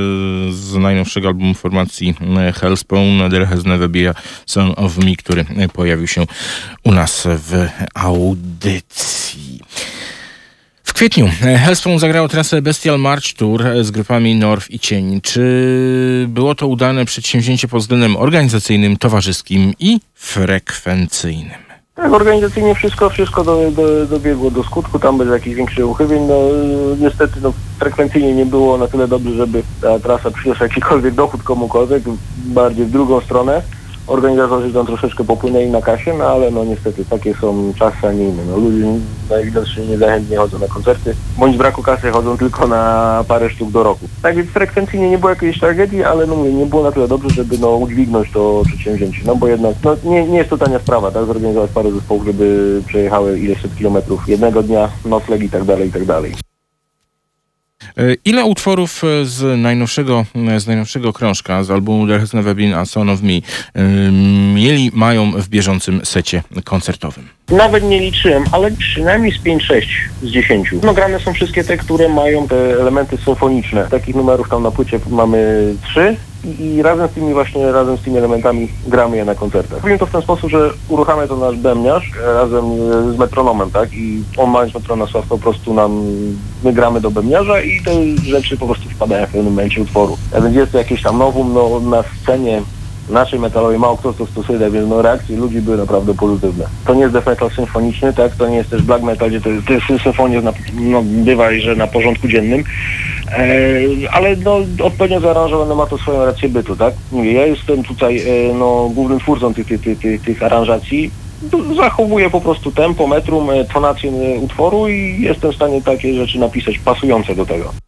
z najnowszego albumu formacji e, Hellspawn, There Has Never Been a Son of Me, który e, pojawił się u nas w audycji. W kwietniu Hellspawn zagrało trasę Bestial March Tour z grupami North i Cień. Czy było to udane przedsięwzięcie pod względem organizacyjnym, towarzyskim i frekwencyjnym? Tak, organizacyjnie wszystko, wszystko do, do, dobiegło do skutku, tam bez jakichś większych uchybień. No, niestety no, frekwencyjnie nie było na tyle dobrze, żeby ta trasa przyniosła jakikolwiek dochód komukolwiek, bardziej w drugą stronę. Organizatorzy tam troszeczkę popłynęli na kasie, no ale no niestety takie są czasy, a nie inne. No, ludzie najwidoczniej niezachętnie chodzą na koncerty, bądź braku kasy chodzą tylko na parę sztuk do roku. Tak więc frekwencyjnie nie było jakiejś tragedii, ale no mówię, nie było na tyle dobrze, żeby no udźwignąć to przedsięwzięcie. No bo jednak no, nie, nie jest to tania sprawa, tak, zorganizować parę zespołów, żeby przejechały ileś set kilometrów jednego dnia, nocleg i tak dalej, i tak dalej. E, Ile utworów e, z najnowszego, e, z najnowszego krążka, z albumu There Has Never Been a Son of Me, mieli, mają w bieżącym secie koncertowym? Nawet nie liczyłem, ale przynajmniej z 5-6 z 10. No grane są wszystkie te, które mają te elementy symfoniczne. Takich numerów tam na płycie mamy 3 i, razem z tymi właśnie, razem z tymi elementami gramy je na koncertach. Robimy to w ten sposób, że uruchamia to nasz bębniarz e, razem e, z metronomem, tak? I on mając metronom sław po prostu nam, my gramy do bębniarza i te rzeczy po prostu wpadają w pewnym momencie utworu. A więc jest to jakieś tam nowum, no na scenie naszej metalowej mało kto to stosuje, tak więc no reakcje ludzi były naprawdę pozytywne. To nie jest death metal symfoniczny, tak? To nie jest też black metal, gdzie to, to jest symfonia, na, no, bywa i że na porządku dziennym, e, ale no odpowiednio zaaranżowane ma to swoją rację bytu, tak? Mówię, ja jestem tutaj e, no, głównym twórcą tych, tych, tych, tych, tych aranżacji, zachowuję po prostu tempo, metrum, e, tonację e, utworu i jestem w stanie takie rzeczy napisać pasujące do tego.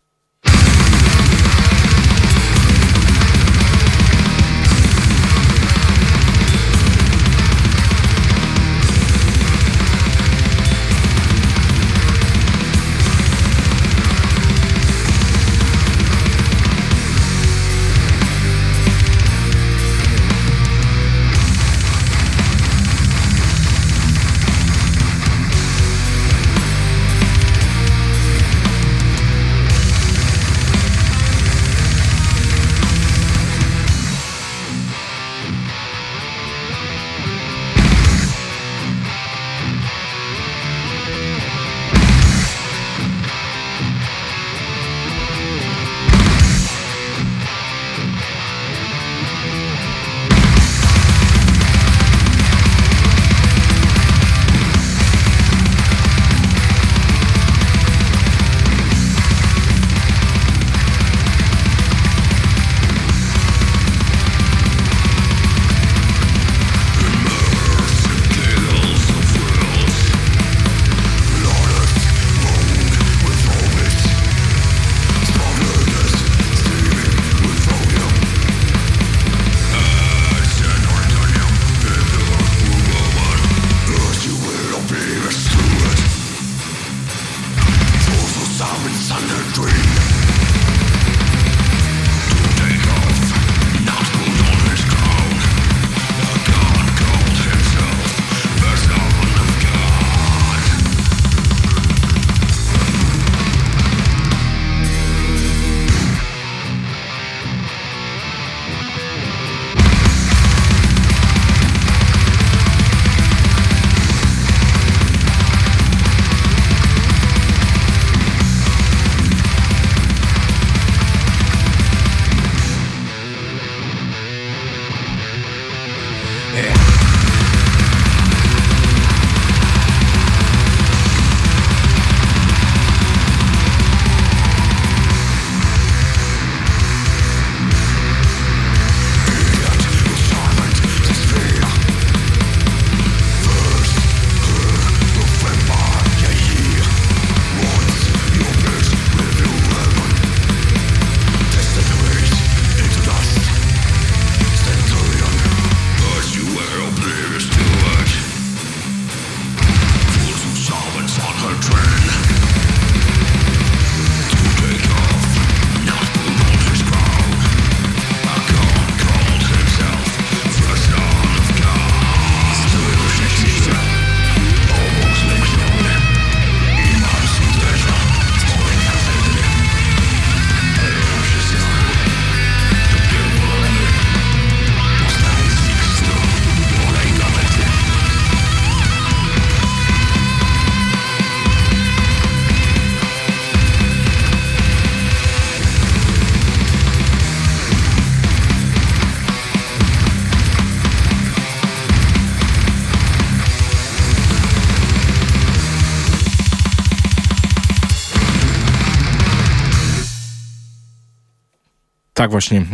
Tak właśnie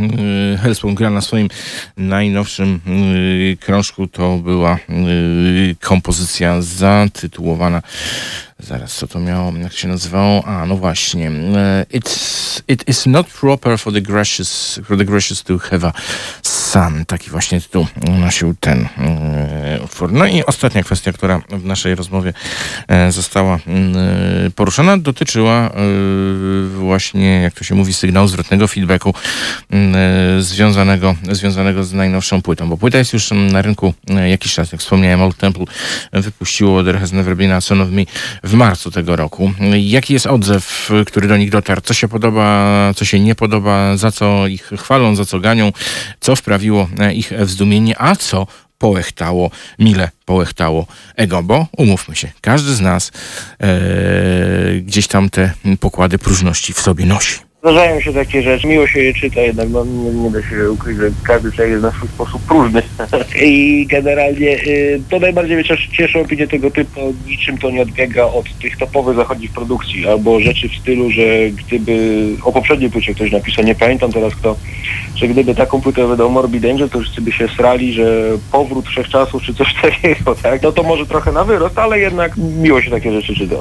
yy, Hellspawn gra na swoim najnowszym yy, krążku. To była yy, kompozycja zatytułowana Zaraz, co to miało, jak się nazywało? A, no właśnie. It's, it is not proper for the gracious, for the gracious to have a son. Taki właśnie tytuł nosił ten e, utwór. No i ostatnia kwestia, która w naszej rozmowie e, została e, poruszona, dotyczyła właśnie, jak to się mówi, sygnału zwrotnego, feedbacku związanego, związanego z najnowszą płytą. Bo płyta jest już na rynku jakiś czas. Jak wspomniałem, Old Temple wypuściło There Has Never Been a Son of Me w marcu tego roku. Jaki jest odzew, który do nich dotarł? Co się podoba, co się nie podoba, za co ich chwalą, za co ganią, co wprawiło e, ich w zdumienie, a co połechtało, mile połechtało ego, bo umówmy się, każdy z nas e, gdzieś tam te pokłady próżności w sobie nosi. Zdarzają się takie rzeczy, miło się je czyta jednak, no nie, nie da się ukryć, że każdy człowiek jest na swój sposób próżny. [laughs] I generalnie y, to najbardziej mnie cieszy opinie tego typu, niczym to nie odbiega od tych topowych zachodnich produkcji, albo rzeczy w stylu, że gdyby o poprzedniej płycie ktoś napisał, nie pamiętam teraz kto, że gdyby taką płytę wydał Morbid Angel, to wszyscy by się srali, że powrót wszechczasów czy coś [laughs] takiego, tak? No to może trochę na wyrost, ale jednak miło się takie rzeczy czyta.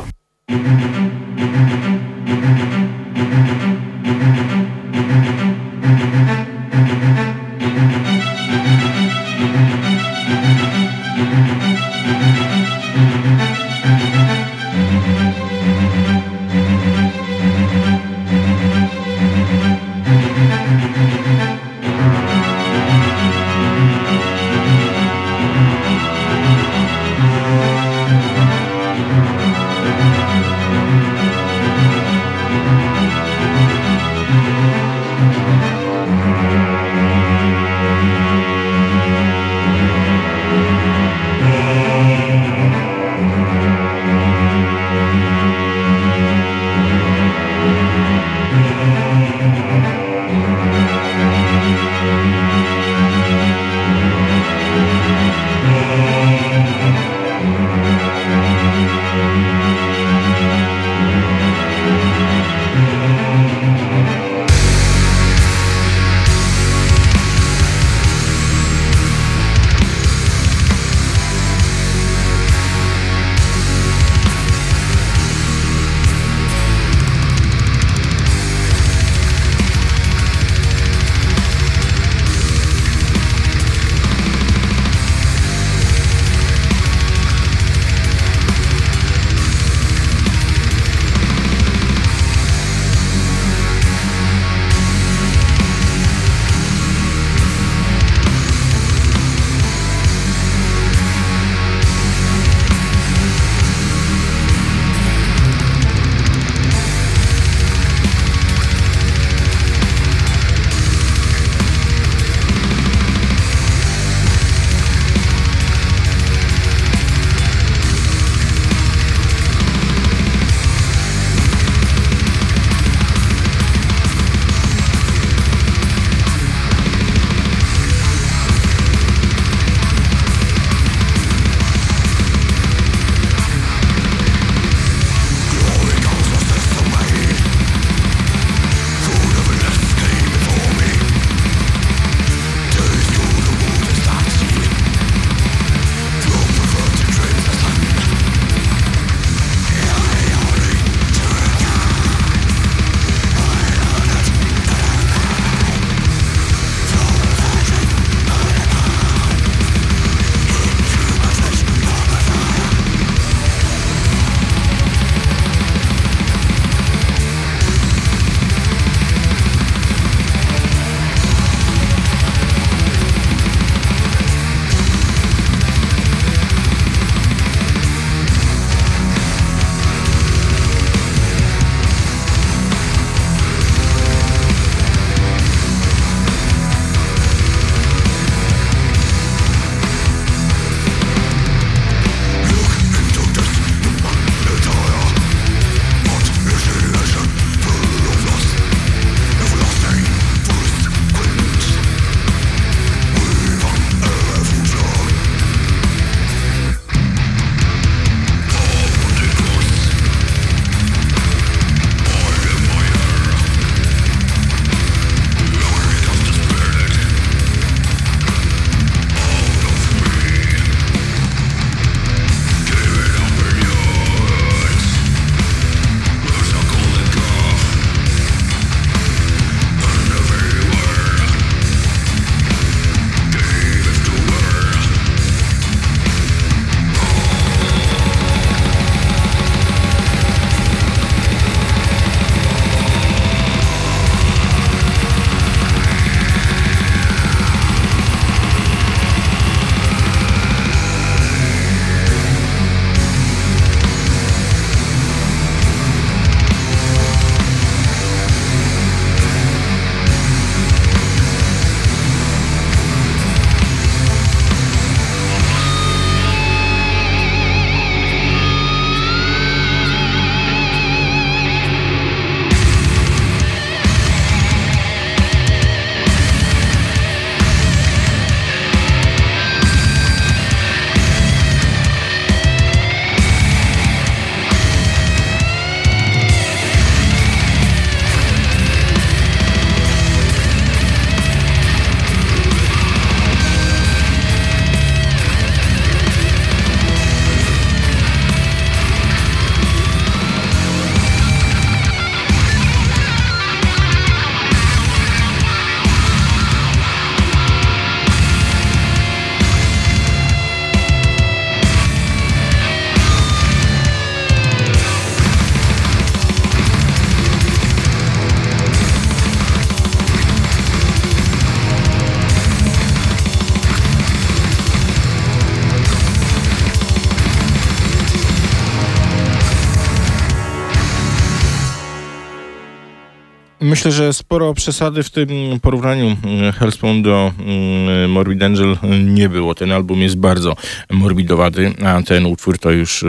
Myślę, że sporo przesady w tym porównaniu mm, Hellspawn do mm, Morbid Angel nie było. Ten album jest bardzo morbidowaty, a ten utwór to już y,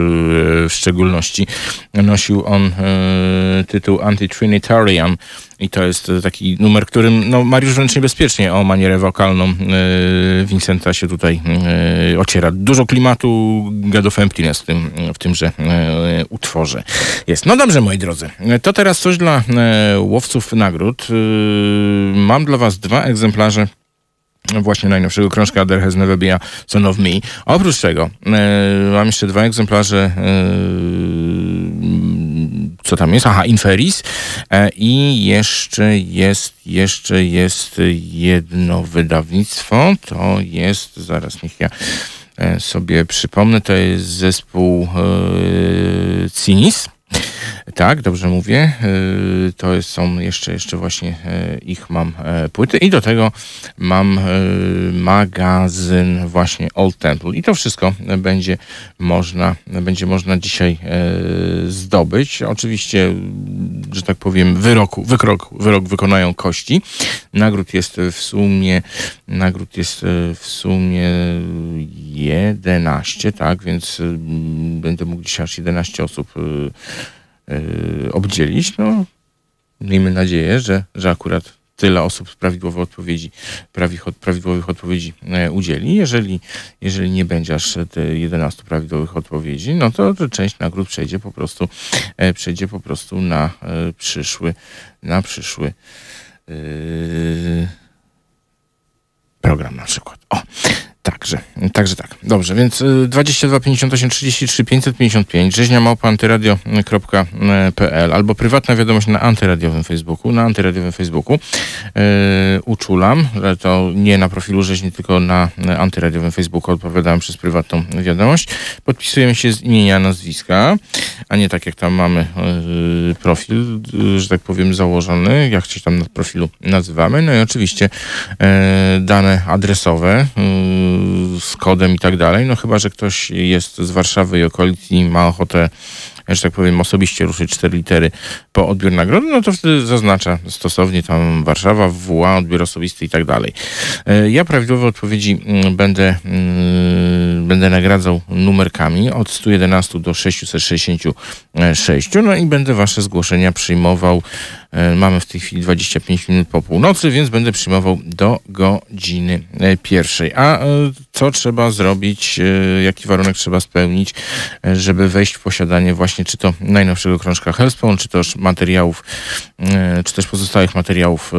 w szczególności. Nosił on y, tytuł Anti-Trinitarian i to jest taki numer, którym no, Mariusz wręcz niebezpiecznie o manierę wokalną y, Vincenta się tutaj ociera. Dużo klimatu of Emptiness w, tym, w tymże utworze jest. No dobrze, moi drodzy. To teraz coś dla łowców nagród. Y, mam dla was dwa egzemplarze właśnie najnowszego krążka There Has Never Been a Son of Me. Oprócz tego e, mam jeszcze dwa egzemplarze e, co tam jest? Aha, Inferis e, i jeszcze jest jeszcze jest jedno wydawnictwo, to jest, zaraz niech ja e, sobie przypomnę, to jest zespół e, Cinis. Tak, dobrze mówię. Y, To są jeszcze, jeszcze właśnie y, ich mam e, płyty i do tego mam y, magazyn właśnie Old Temple i to wszystko będzie można, będzie można dzisiaj e, zdobyć. Oczywiście, że tak powiem, wyroku, wykrok, wyrok wykonają kości. Nagród jest w sumie, nagród jest e, w sumie 11, tak, więc y, będę mógł dzisiaj aż 11 osób y, obdzielić. No, miejmy nadzieję, że, że akurat tyle osób prawidłowe odpowiedzi, prawidłowych odpowiedzi e, udzieli. Jeżeli, jeżeli nie będzie aż te 11 prawidłowych odpowiedzi, no to, to część nagród przejdzie po prostu, e, przejdzie po prostu na e, przyszły, na przyszły yy, program na przykład. O, także, także tak. Dobrze, więc y, 22 58 33 555 rzeźnia małpa antyradio.pl albo prywatna wiadomość na antyradiowym Facebooku, na antyradiowym Facebooku. Yy, uczulam, że to nie na profilu rzeźni, tylko na y, antyradiowym Facebooku odpowiadałem przez prywatną wiadomość. Podpisujemy się z imienia, nazwiska, a nie tak jak tam mamy yy, profil, yy, że tak powiem, założony, jak się tam na profilu nazywamy. No i oczywiście e, dane adresowe yy, z kodem i tak dalej. No chyba, że ktoś jest z Warszawy i okolicy i ma ochotę że tak powiem, osobiście ruszyć cztery litery po odbiór nagrody, no to wtedy zaznacza stosownie tam Warszawa, WWA, odbiór osobisty i tak dalej. E, Ja prawidłowe odpowiedzi mm, będę, mm, będę nagradzał numerkami od 111 do 666, no i będę wasze zgłoszenia przyjmował. E, Mamy w tej chwili 25 minut po północy, więc będę przyjmował do godziny e, pierwszej. A e, co trzeba zrobić, jaki warunek trzeba spełnić, żeby wejść w posiadanie właśnie czy to najnowszego krążka Hellspawn, czy też materiałów, czy też pozostałych materiałów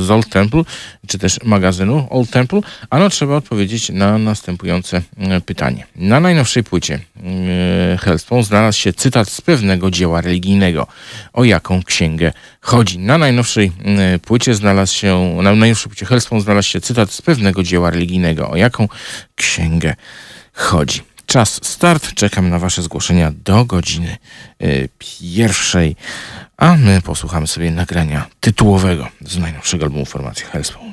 z Old Temple, czy też magazynu Old Temple, ano trzeba odpowiedzieć na następujące pytanie. Na najnowszej płycie Hellspawn znalazł się cytat z pewnego dzieła religijnego. O jaką księgę chodzi? Na najnowszej e, płycie znalazł się, na najnowszej płycie Hellspawn znalazł się cytat z pewnego dzieła religijnego. O jaką księgę chodzi? Czas start. Czekam na Wasze zgłoszenia do godziny y, pierwszej, a my posłuchamy sobie nagrania tytułowego z najnowszego albumu formacji Hellspawn.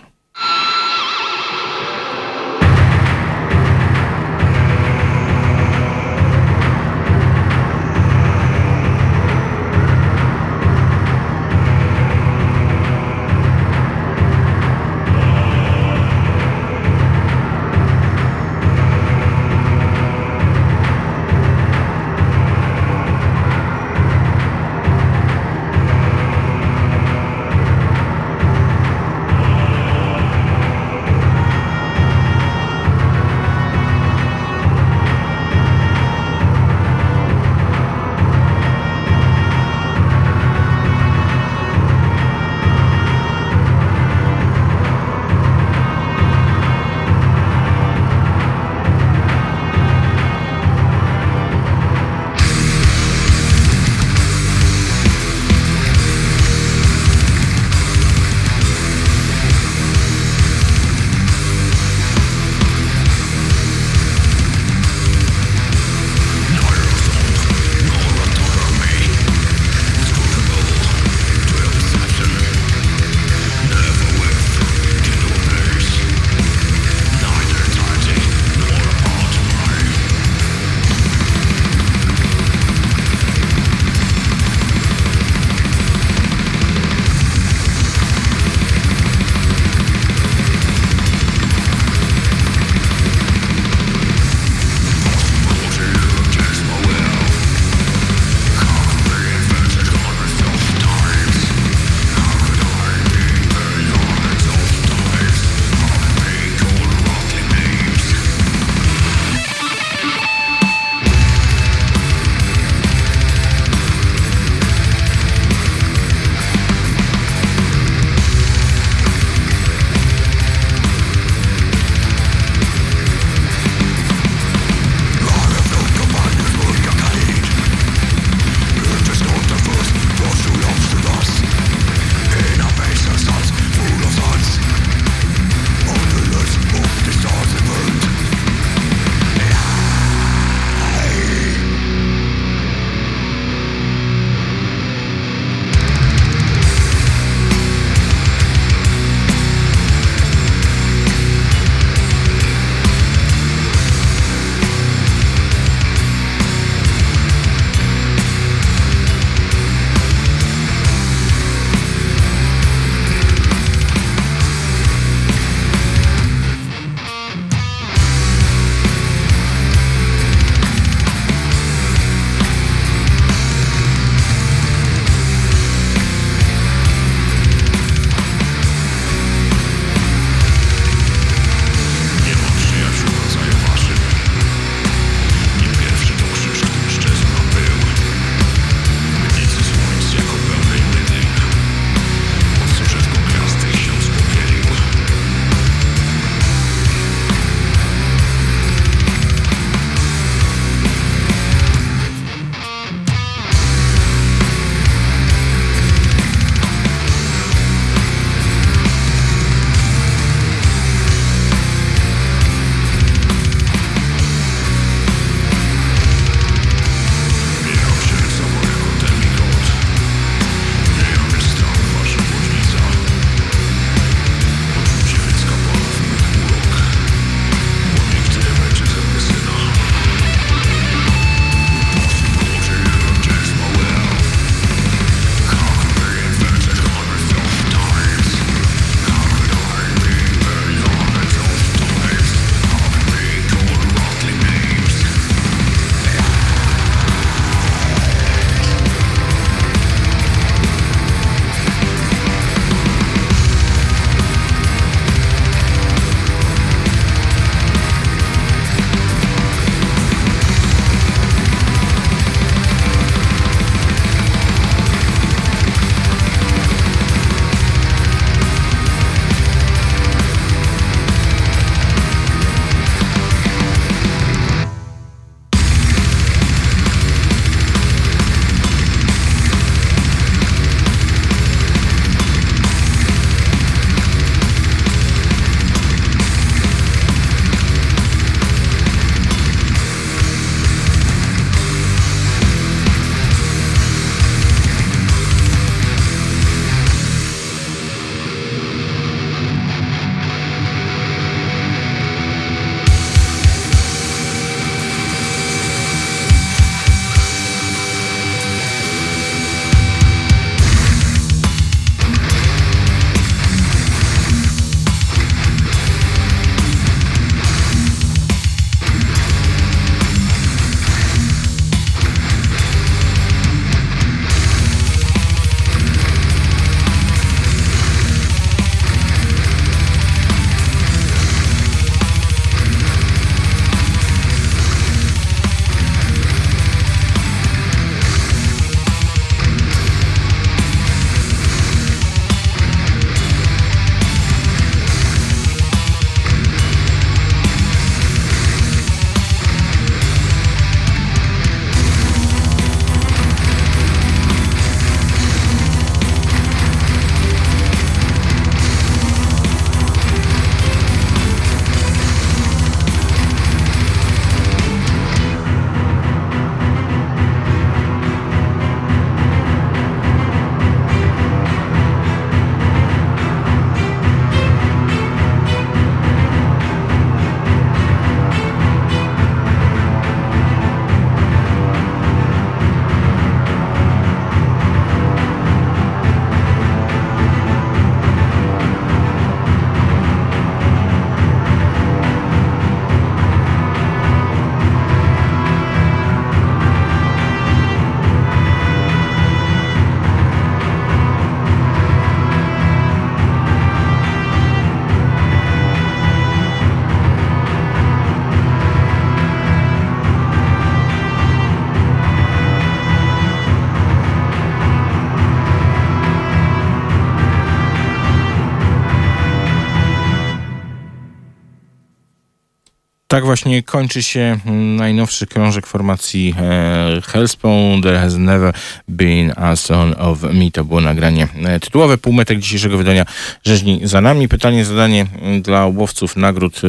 Tak właśnie kończy się najnowszy krążek formacji e, Hellspawn. There has never been a son of me. To było nagranie e, tytułowe. Półmetek dzisiejszego wydania rzeźni za nami. Pytanie, zadanie dla łowców nagród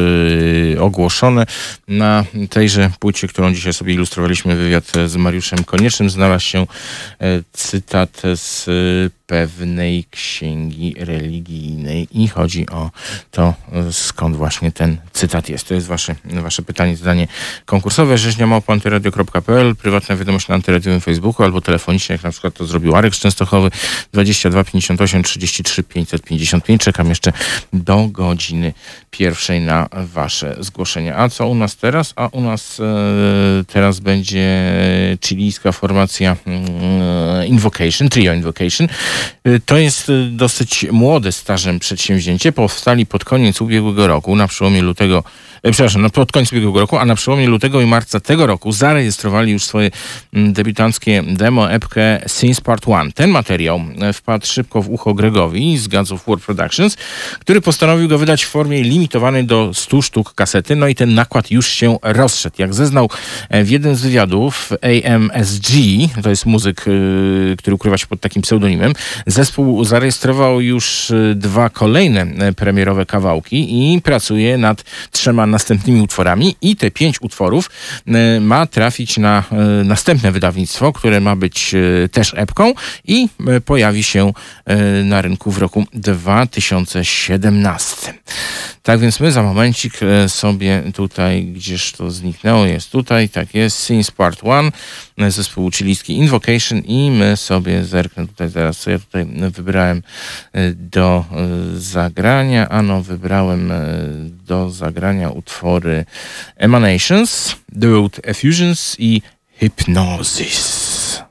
e, ogłoszone. Na tejże płycie, którą dzisiaj sobie ilustrowaliśmy wywiad z Mariuszem Koniecznym, znalazł się e, cytat z pewnej księgi religijnej i chodzi o to, e, skąd właśnie ten cytat jest. To jest wasze, wasze pytanie, zadanie konkursowe. Rzeźnia małpa prywatna wiadomość na antyradiowym Facebooku albo telefonicznie, jak na przykład to zrobił Arek Częstochowy 22 58 33 555. Czekam jeszcze do godziny pierwszej na wasze zgłoszenia. A co u nas teraz? A u nas e, teraz będzie chilijska formacja mm, Invocation, Trio Invocation. Y, To jest y, dosyć młode stażem przedsięwzięcie. Powstali pod koniec ubiegłego roku, na przełomie lutego, e, przepraszam, no, pod koniec ubiegłego roku, a na przełomie lutego i marca tego roku zarejestrowali już swoje mm, debiutanckie demo, epkę Since Part 1. Ten materiał wpadł szybko w ucho Gregowi z Gods of War Productions, który postanowił go wydać w formie limitowanej do 100 sztuk kasety, no i ten nakład już się rozszedł. Jak zeznał e, w jednym z wywiadów AMSG, to jest muzyk, y, który ukrywa się pod takim pseudonimem, Zespół zarejestrował już y, dwa kolejne e, premierowe kawałki i pracuje nad trzema następnymi utworami i te pięć utworów e, ma trafić na następne wydawnictwo, które ma być też epką i pojawi się na rynku w roku 2017. Tak więc my za momencik sobie tutaj, gdzież to zniknęło, jest tutaj, tak jest, Since Part 1, e, zespół chilijski Invocation i my sobie zerknę tutaj zaraz, co ja tutaj wybrałem e, do e, zagrania, ano wybrałem e, do zagrania utwory Emanations, The Road Effusions i Hypnosis.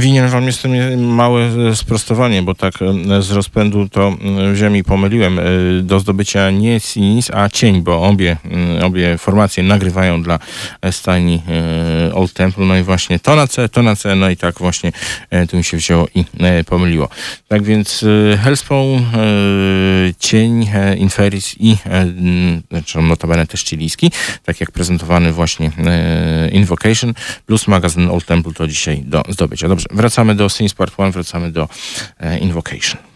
Winien wam jestem małe e, sprostowanie, bo tak z rozpędu to e, wziąłem i pomyliłem. E, Do zdobycia nie Sinis, a Cień, bo obie, obie formacje nagrywają dla stajni e, Old Temple. No i właśnie to na C, to na C, no i tak właśnie e, tu mi się wzięło i pomyliło. Tak więc Hellspawn, Cień, Inferis i znaczy notabene też chilijski, tak jak prezentowany właśnie Invocation plus magazyn Old Temple to dzisiaj do zdobycia. Dobrze, wracamy do Sins Part 1, wracamy do Invocation.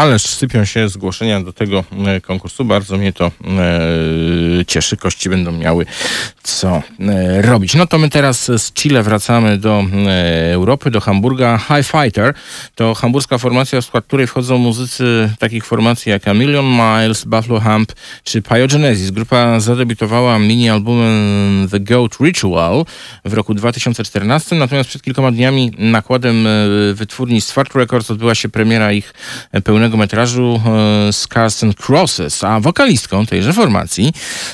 Ależ sypią się zgłoszenia do tego e, konkursu. Bardzo mnie to e, cieszy. Kości będą miały co e, robić. No to my teraz z Chile wracamy do e, Europy, do Hamburga. High Fighter to hamburska formacja, w skład której wchodzą muzycy takich formacji jak A Million Miles, Buffalo Hump czy Pyogenesis. Grupa zadebiutowała mini-albumem The Goat Ritual w roku 2014, natomiast przed kilkoma dniami nakładem e, wytwórni Swart Records odbyła się premiera ich pełnego metrażu Scars and Crosses, a wokalistką tejże formacji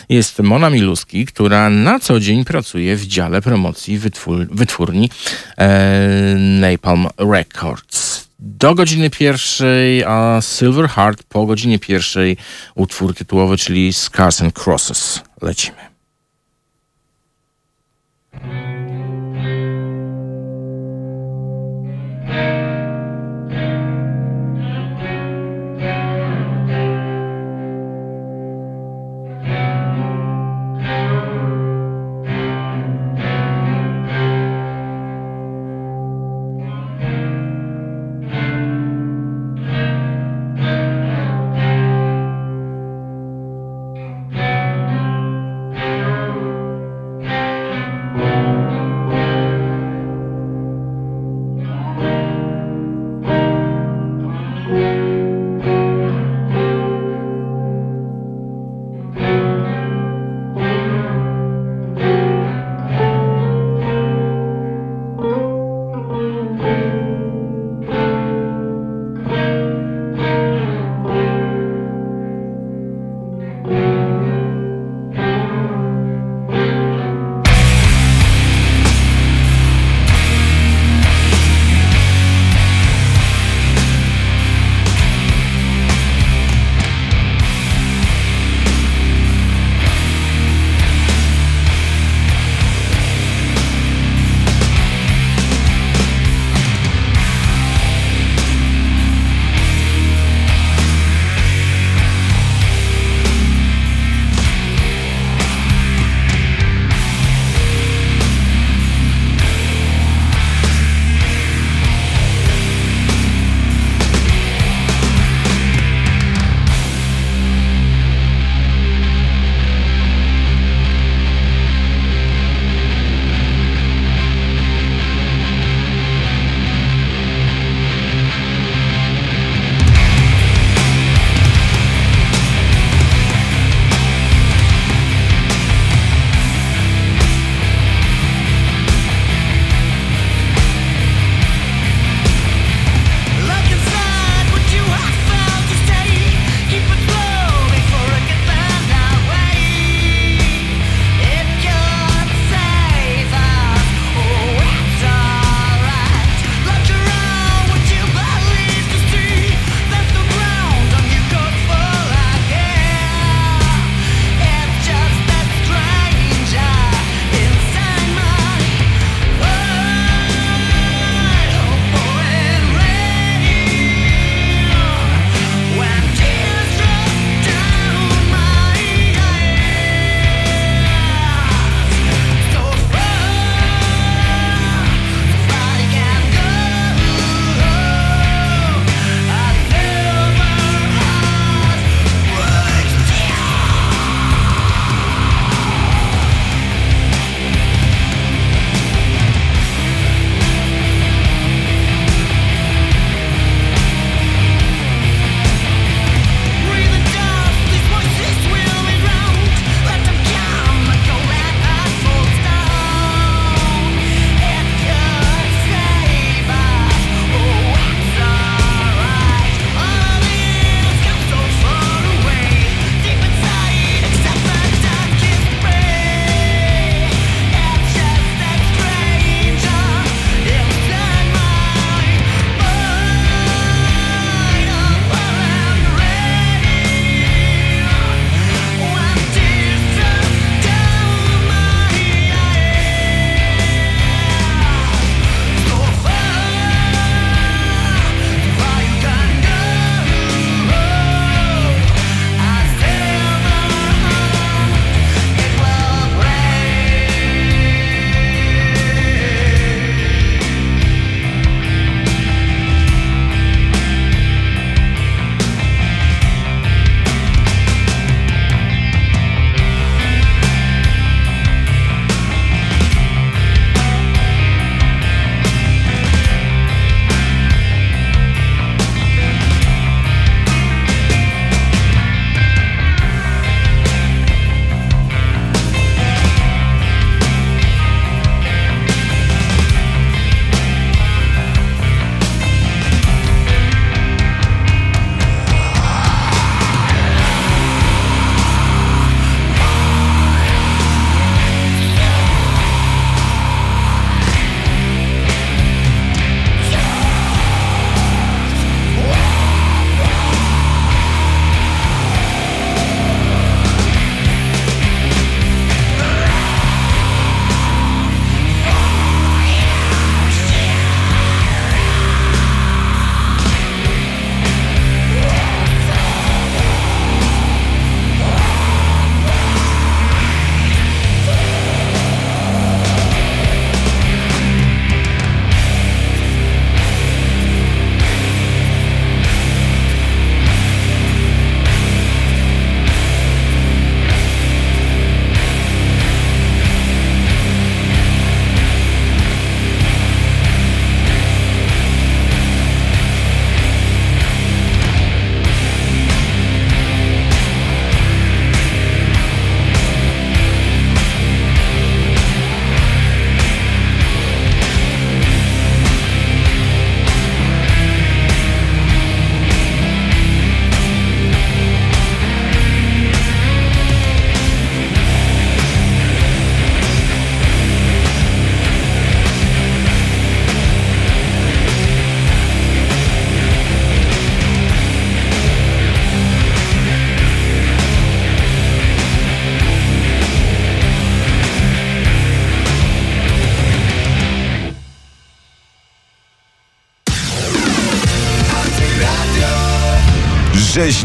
jest Mona Miluski, która na co dzień pracuje w dziale promocji wytwór, wytwórni e, Napalm Records. Do godziny pierwszej, a Silver Heart po godzinie pierwszej utwór tytułowy, czyli Scars and Crosses. Lecimy.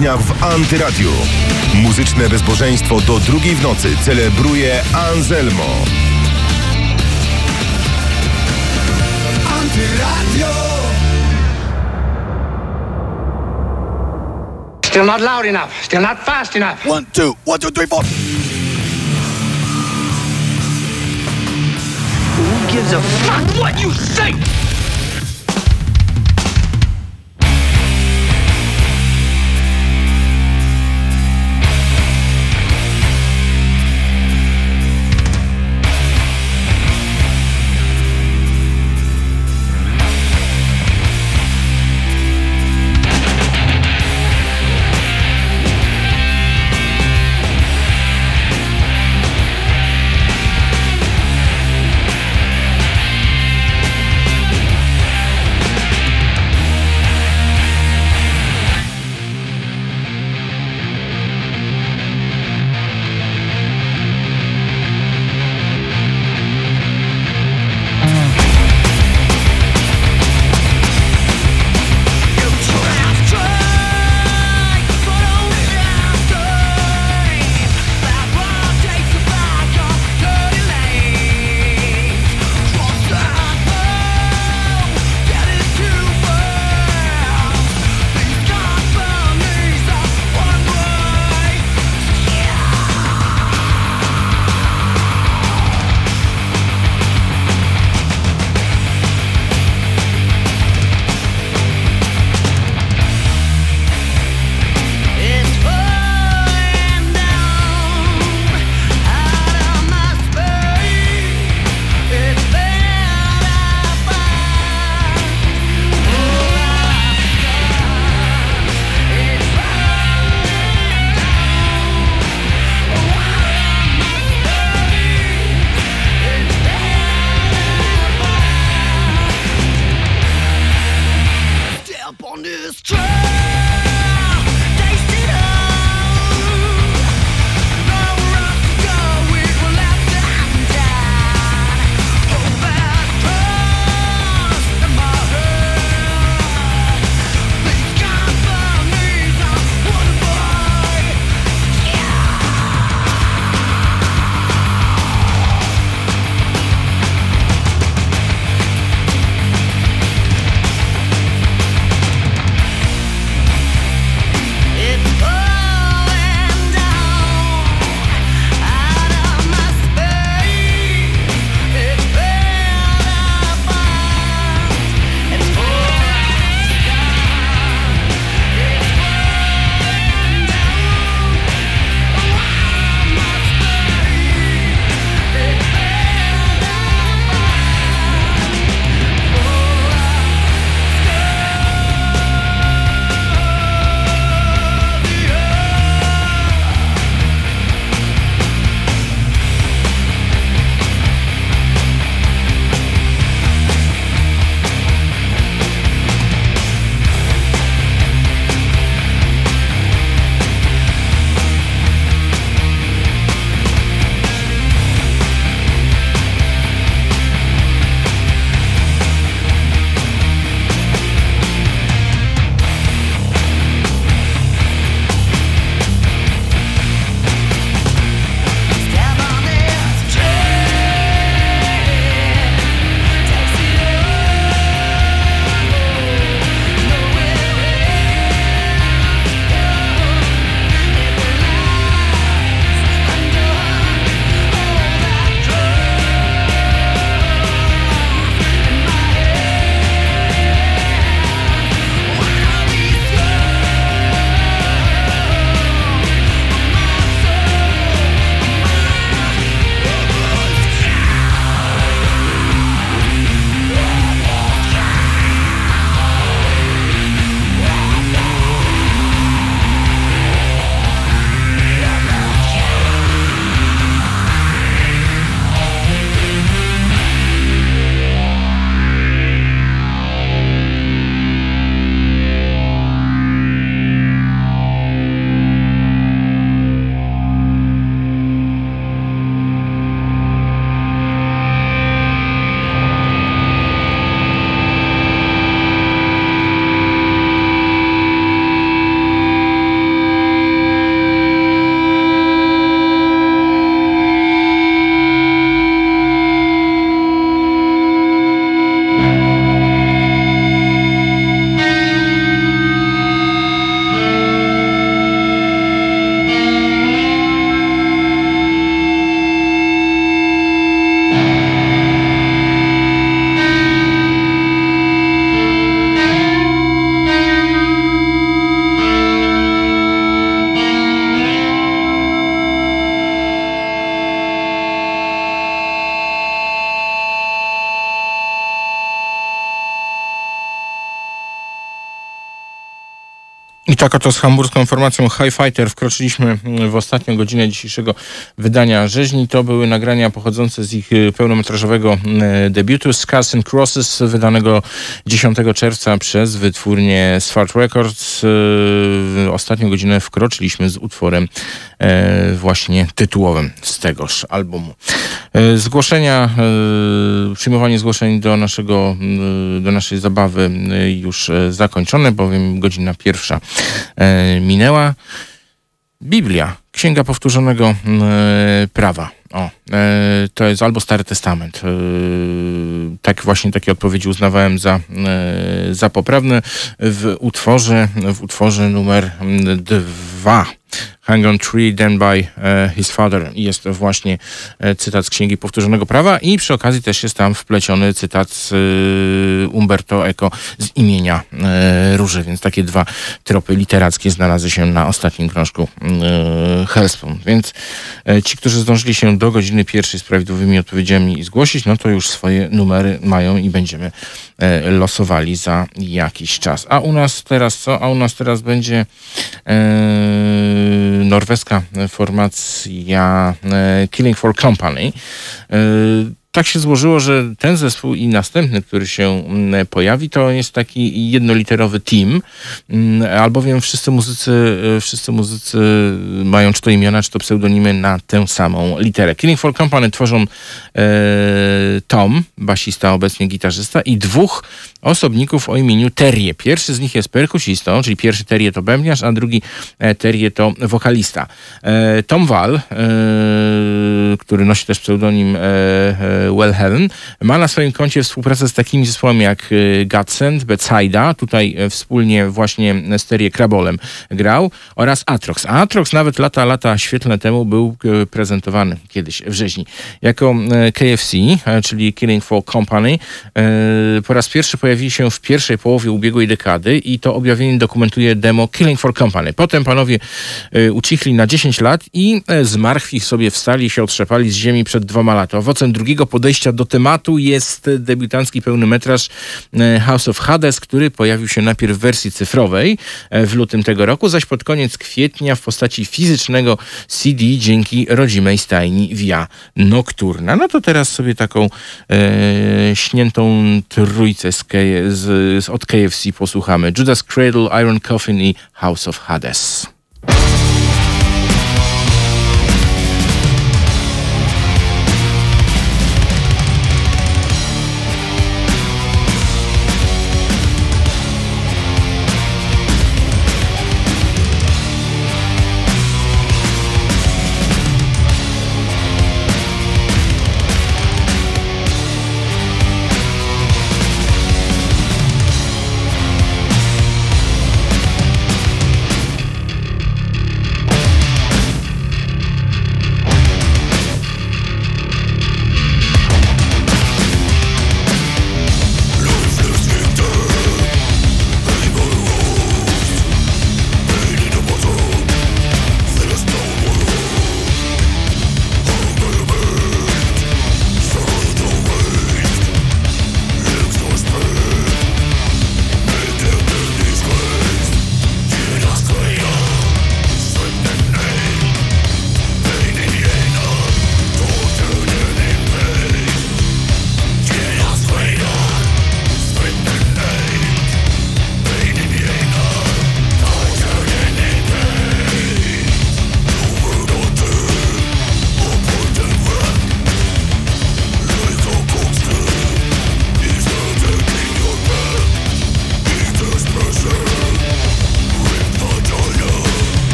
W Antyradiu. Muzyczne bezbożeństwo do drugiej w nocy celebruje Anselmo. Antyradio. Still not loud enough. Still not fast enough. One, two, one, two, three, four. Who gives a fuck what you say? Tak oto z hamburską formacją High Fighter wkroczyliśmy w ostatnią godzinę dzisiejszego wydania rzeźni. To były nagrania pochodzące z ich y, pełnometrażowego y, debiutu Skulls and Crosses, wydanego 10 czerwca przez wytwórnię Swart Records. Y, ostatnią godzinę wkroczyliśmy z utworem e, właśnie tytułowym z tegoż albumu. E, Zgłoszenia, e, przyjmowanie zgłoszeń do naszego, e, do naszej zabawy już zakończone, bowiem godzina pierwsza minęła. Biblia, Księga Powtórzonego e, Prawa. O, e, to jest albo Stary Testament. E, tak właśnie takie odpowiedzi uznawałem za, e, za poprawne w utworze, w utworze numer dwa. Hang on tree, then by e, his father. Jest to właśnie e, cytat z Księgi Powtórzonego Prawa i przy okazji też jest tam wpleciony cytat z e, Umberto Eco z imienia Róży, więc takie dwa tropy literackie znalazły się na ostatnim krążku Hellspawn. Więc ci, którzy zdążyli się do godziny pierwszej z prawidłowymi odpowiedziami zgłosić, no to już swoje numery mają i będziemy losowali za jakiś czas. A u nas teraz co? A u nas teraz będzie e, norweska formacja e, Killing for Company. E, tak się złożyło, że ten zespół i następny, który się mm, pojawi, to jest taki jednoliterowy team, mm, albowiem wszyscy muzycy, e, wszyscy muzycy mają czy to imiona, czy to pseudonimy na tę samą literę. Killing for Company tworzą e, Tom, basista, obecnie gitarzysta i dwóch osobników o imieniu Terje. Pierwszy z nich jest perkusistą, czyli pierwszy Terje to bębniarz, a drugi e, Terje to wokalista. E, Tom Wall, e, który nosi też pseudonim e, Well Helen, ma na swoim koncie współpracę z takimi zespołami jak e, Godsend, Bethsaida, tutaj e, wspólnie właśnie z Terje Krabolem grał, oraz Atrox. A Atrox nawet lata, lata świetlne temu był e, prezentowany kiedyś w rzeźni. Jako e, KFC, czyli Killing for Company, po raz pierwszy pojawili się w pierwszej połowie ubiegłej dekady i to objawienie dokumentuje demo Killing for Company. Potem panowie ucichli na 10 lat i z martwych sobie wstali się otrzepali z ziemi przed dwoma laty. Owocem drugiego podejścia do tematu jest debiutancki pełny metraż e, House of Hades, który pojawił się najpierw w wersji cyfrowej e, w lutym tego roku, zaś pod koniec kwietnia w postaci fizycznego CD dzięki rodzimej stajni Via Nocturna. No to teraz sobie taką e, śniętą trójcę z, z, od KFC posłuchamy. Judas Cradle, Iron Coffin i House of Hades.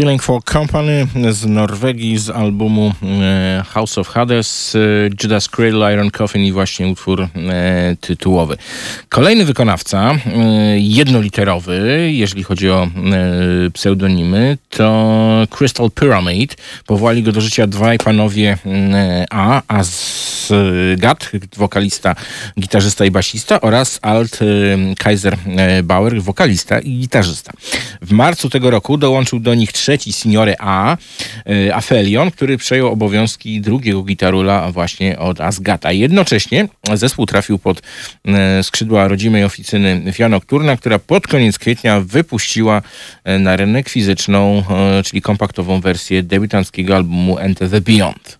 Killing for Company z Norwegii z albumu e, House of Hades, e, Judas Cradle, Iron Coffin i właśnie utwór e, tytułowy. Kolejny wykonawca, jednoliterowy, jeżeli chodzi o pseudonimy, to Crystal Pyramid. Powołali go do życia dwaj panowie A, a z e, Gat, wokalista, gitarzysta i basista oraz Alt e, Kaiser e, Bauer, wokalista i gitarzysta. W marcu tego roku dołączył do nich trzeci Signore A, Afelion, który przejął obowiązki drugiego gitarula właśnie od Asgata. Jednocześnie zespół trafił pod skrzydła rodzimej oficyny Via Nocturna, która pod koniec kwietnia wypuściła na rynek fizyczną, czyli kompaktową wersję debiutanckiego albumu Enter the Beyond.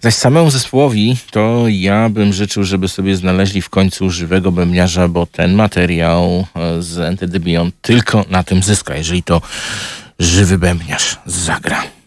Zaś samemu zespołowi to ja bym życzył, żeby sobie znaleźli w końcu żywego bębniarza, bo ten materiał e, z the Beyond tylko na tym zyska, jeżeli to żywy bębniarz zagra.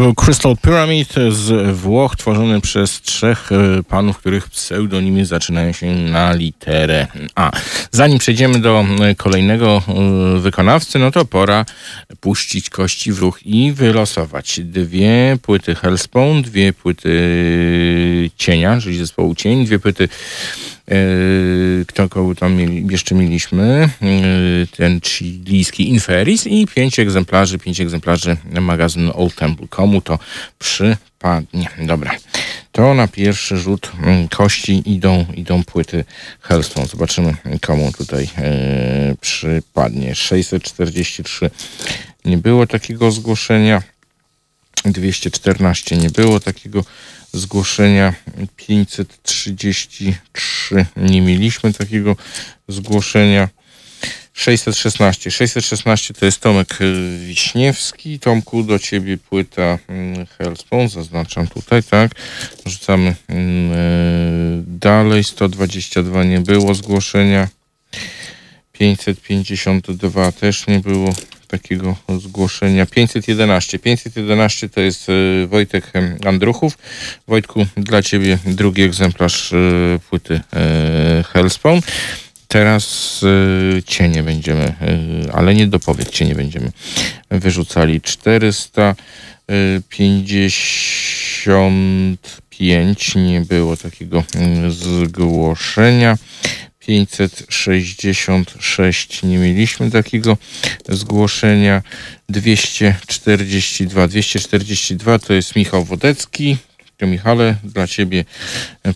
Był Crystal Pyramid z Włoch, tworzony przez trzech e, panów, których pseudonimy zaczynają się na literę A. Zanim przejdziemy do e, kolejnego e, wykonawcy, no to pora puścić kości w ruch i wylosować dwie płyty Hellspawn, dwie płyty Cienia, czyli zespołu Cień, dwie płyty kto kogo tam mieli, jeszcze mieliśmy, yy, ten chilijski Inferis i pięć egzemplarzy, pięć egzemplarzy magazynu Old Temple. Komu to przypadnie? Dobra. To na pierwszy rzut mm, kości idą, idą płyty Hellstone. Zobaczymy, komu tutaj yy, przypadnie. 643 nie było takiego zgłoszenia. 214 nie było takiego zgłoszenia. 533 nie mieliśmy takiego zgłoszenia. 616 616 to jest Tomek y, Wiśniewski. Tomku do ciebie płyta mm, Hellspawn. Zaznaczam tutaj tak? Rzucamy mm, y, dalej. 122 nie było zgłoszenia. 552 też nie było takiego zgłoszenia. 511. 511 to jest e, Wojtek Andruchów. Wojtku, dla Ciebie drugi egzemplarz e, płyty e, Hellspawn. Teraz cienie będziemy, ale nie dopowiedz, cienie będziemy wyrzucali. 455 nie było takiego zgłoszenia. 566 nie mieliśmy takiego zgłoszenia. 242. 242 to jest Michał Wodecki. To Michale, dla Ciebie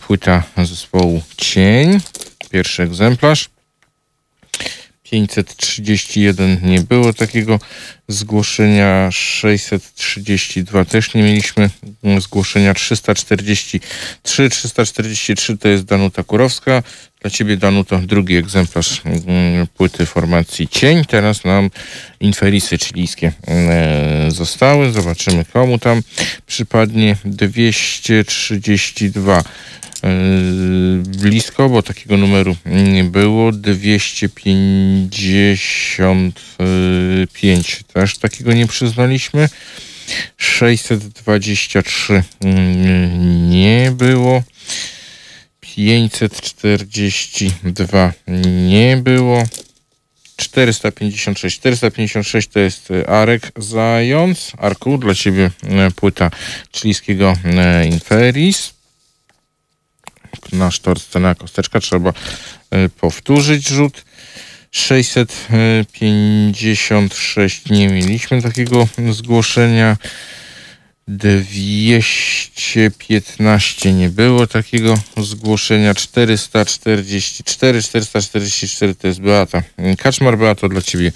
płyta zespołu Cień. Pierwszy egzemplarz. 531 nie było takiego zgłoszenia, 632 też nie mieliśmy zgłoszenia, 343, 343 to jest Danuta Kurowska, dla Ciebie Danuto drugi egzemplarz mm, płyty formacji Cień, teraz nam inferisy chilijskie mm, zostały, zobaczymy komu tam przypadnie 232 Yy, blisko, bo takiego numeru nie było. 255 też takiego nie przyznaliśmy. 623 mm, nie było. 542 nie było. 456. 456 to jest Arek Zając. Arku, dla Ciebie e, płyta chilijskiego e, Inferis na sztorce na kosteczka trzeba e, powtórzyć rzut. 656 nie mieliśmy takiego zgłoszenia. 215 nie było takiego zgłoszenia. 444, 444 to jest Beata Kaczmar. Beato dla Ciebie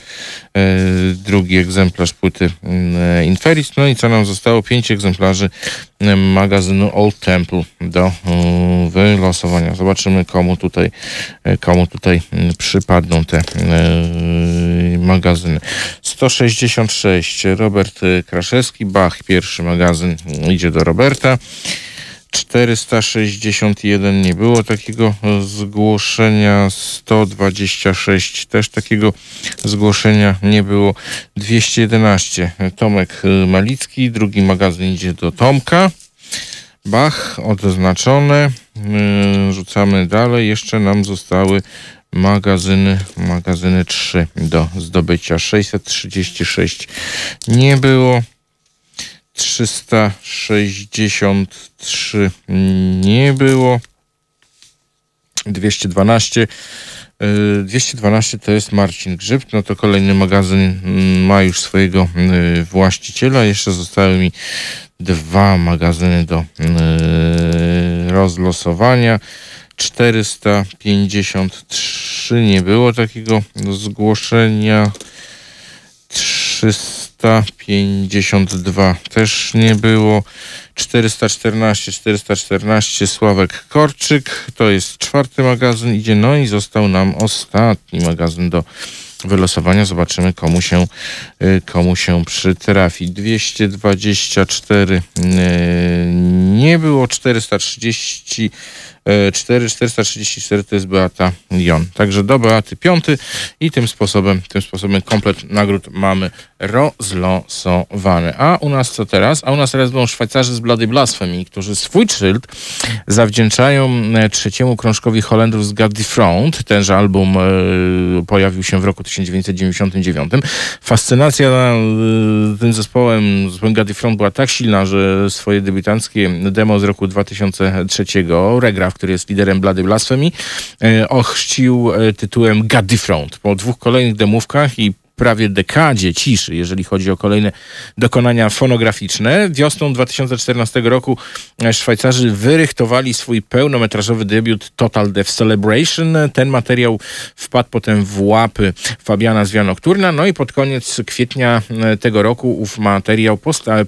e, drugi egzemplarz płyty e, Inferis. No i co nam zostało? Pięć egzemplarzy e, magazynu Old Temple do e, wylosowania. Zobaczymy komu tutaj, e, komu tutaj przypadną te e, magazyny. 166 Robert Kraszewski, Bach, pierwszy magazyn idzie do Roberta. 461 nie było takiego zgłoszenia, 126 też takiego zgłoszenia nie było, 211 Tomek Malicki, drugi magazyn idzie do Tomka. Bach, odznaczone. Yy, Rzucamy dalej. Jeszcze nam zostały magazyny, magazyny 3 do zdobycia. 636 nie było. 363 nie było. 212. y, 212 to jest Marcin Grzyb, no to kolejny magazyn mm, ma już swojego y, właściciela. Jeszcze zostały mi dwa magazyny do y, rozlosowania. 453 nie było takiego zgłoszenia. 352 też nie było. 414, 414 Sławek Korczyk, to jest czwarty magazyn idzie, no i został nam ostatni magazyn do wylosowania. Zobaczymy komu się, y, komu się przytrafi. 224 y, nie było, 430 E, 4, 434 to jest Beata Jon. Także do Beaty piąty i tym sposobem, tym sposobem komplet nagród mamy rozlosowany. A u nas co teraz? A u nas teraz będą Szwajcarzy z Bloody Blasphemy, którzy swój szyld zawdzięczają e, trzeciemu krążkowi Holendrów z God Front. Tenże album e, pojawił się w roku 1999. Fascynacja e, tym zespołem, zespołem God Front była tak silna, że swoje debiutanckie demo z roku 2003 Regraf, który jest liderem Bloody Blasphemy, e, ochrzcił e, tytułem God Front. Po dwóch kolejnych demówkach i prawie dekadzie ciszy, jeżeli chodzi o kolejne dokonania fonograficzne. Wiosną 2014 roku e, Szwajcarzy wyrychtowali swój pełnometrażowy debiut Total Death Celebration. Ten materiał wpadł potem w łapy Fabiana z Via Nocturna, no i pod koniec kwietnia e, tego roku ów materiał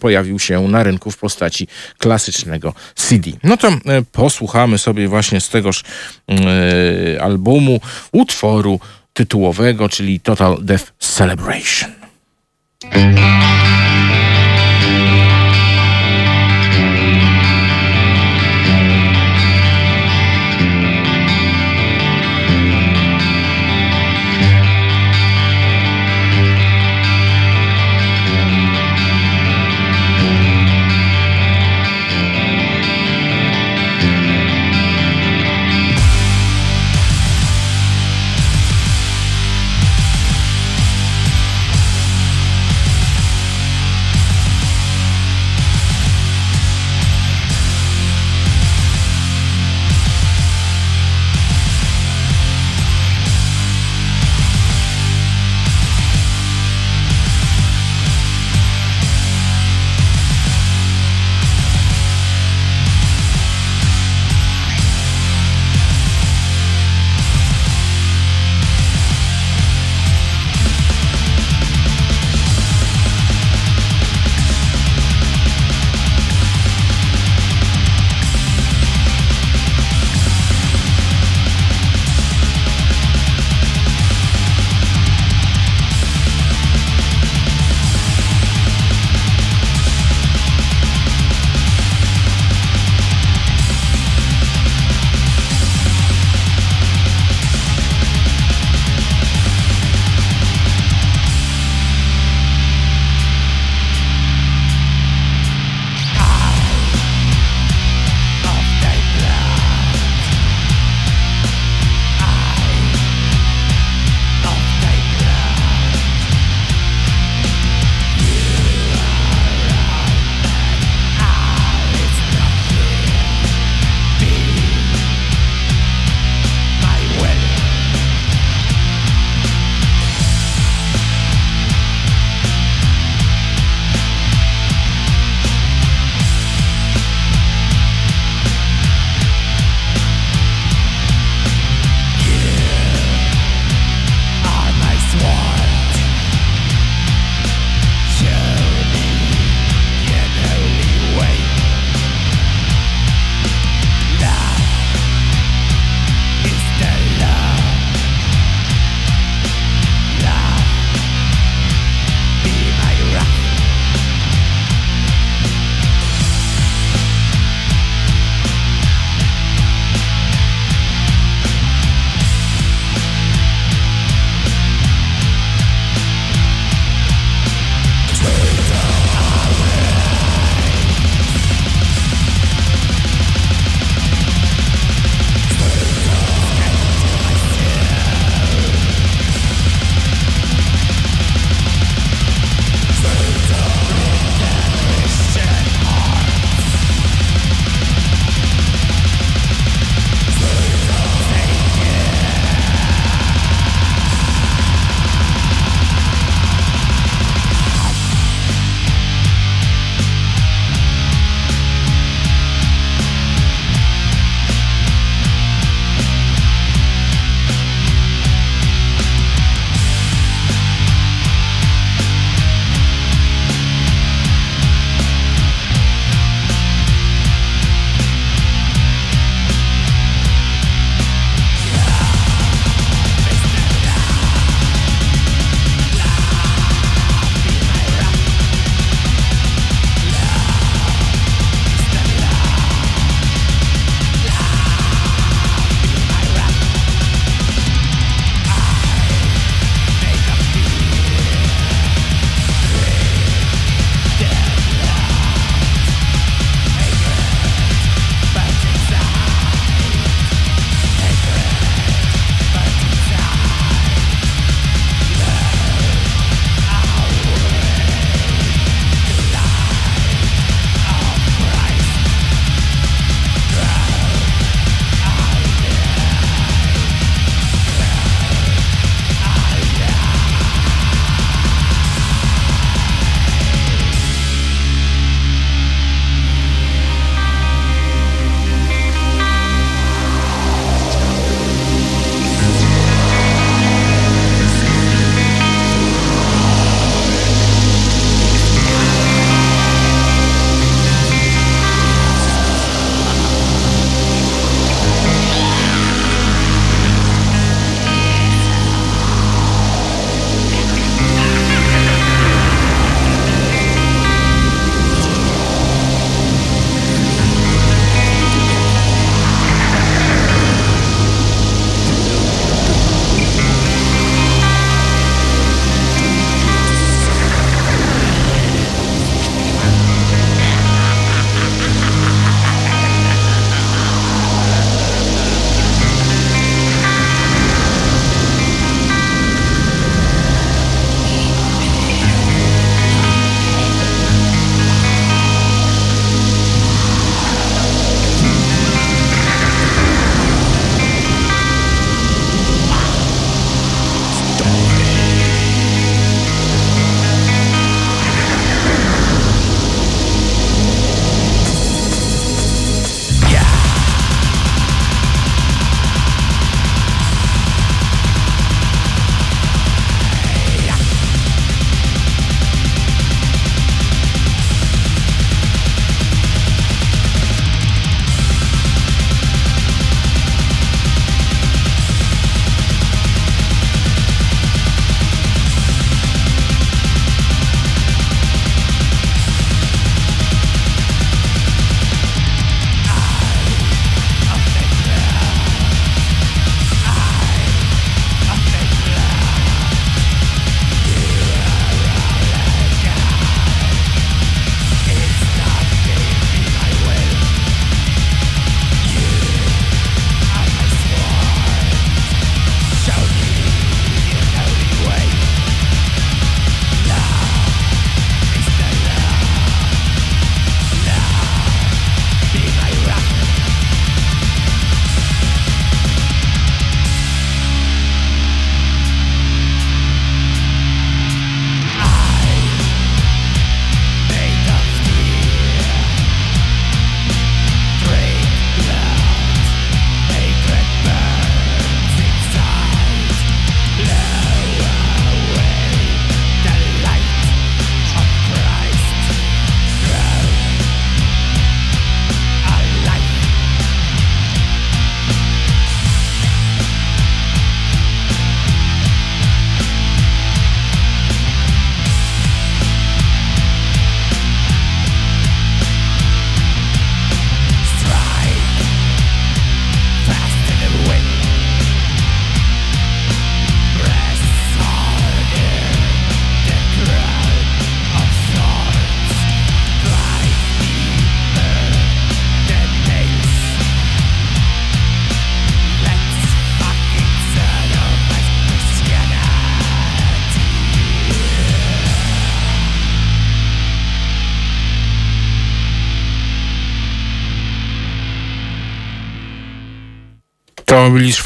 pojawił się na rynku w postaci klasycznego CD. No to e, posłuchamy sobie właśnie z tegoż e, albumu utworu tytułowego, czyli Total Death Celebration.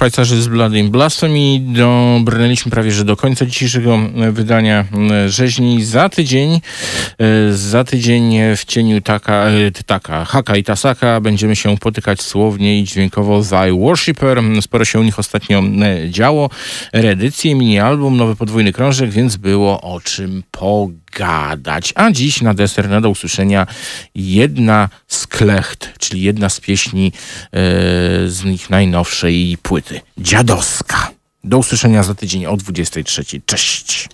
Szwajcarzy z Blood in Blasphemy. Dobrnęliśmy prawie, że do końca dzisiejszego wydania e, rzeźni. Za tydzień, za tydzień w cieniu taka, e, taka Haka i Tasaka będziemy się potykać słownie i dźwiękowo z I Worshipper. Sporo się u nich ostatnio e, działo. Reedycje, mini-album, nowy podwójny krążek, więc było o czym pogadać. A dziś na deser, na do usłyszenia jedna z klecht, czyli jedna z pieśni e, z nich najnowszej płyty. Dziadowska. Do usłyszenia za tydzień o 23. Cześć.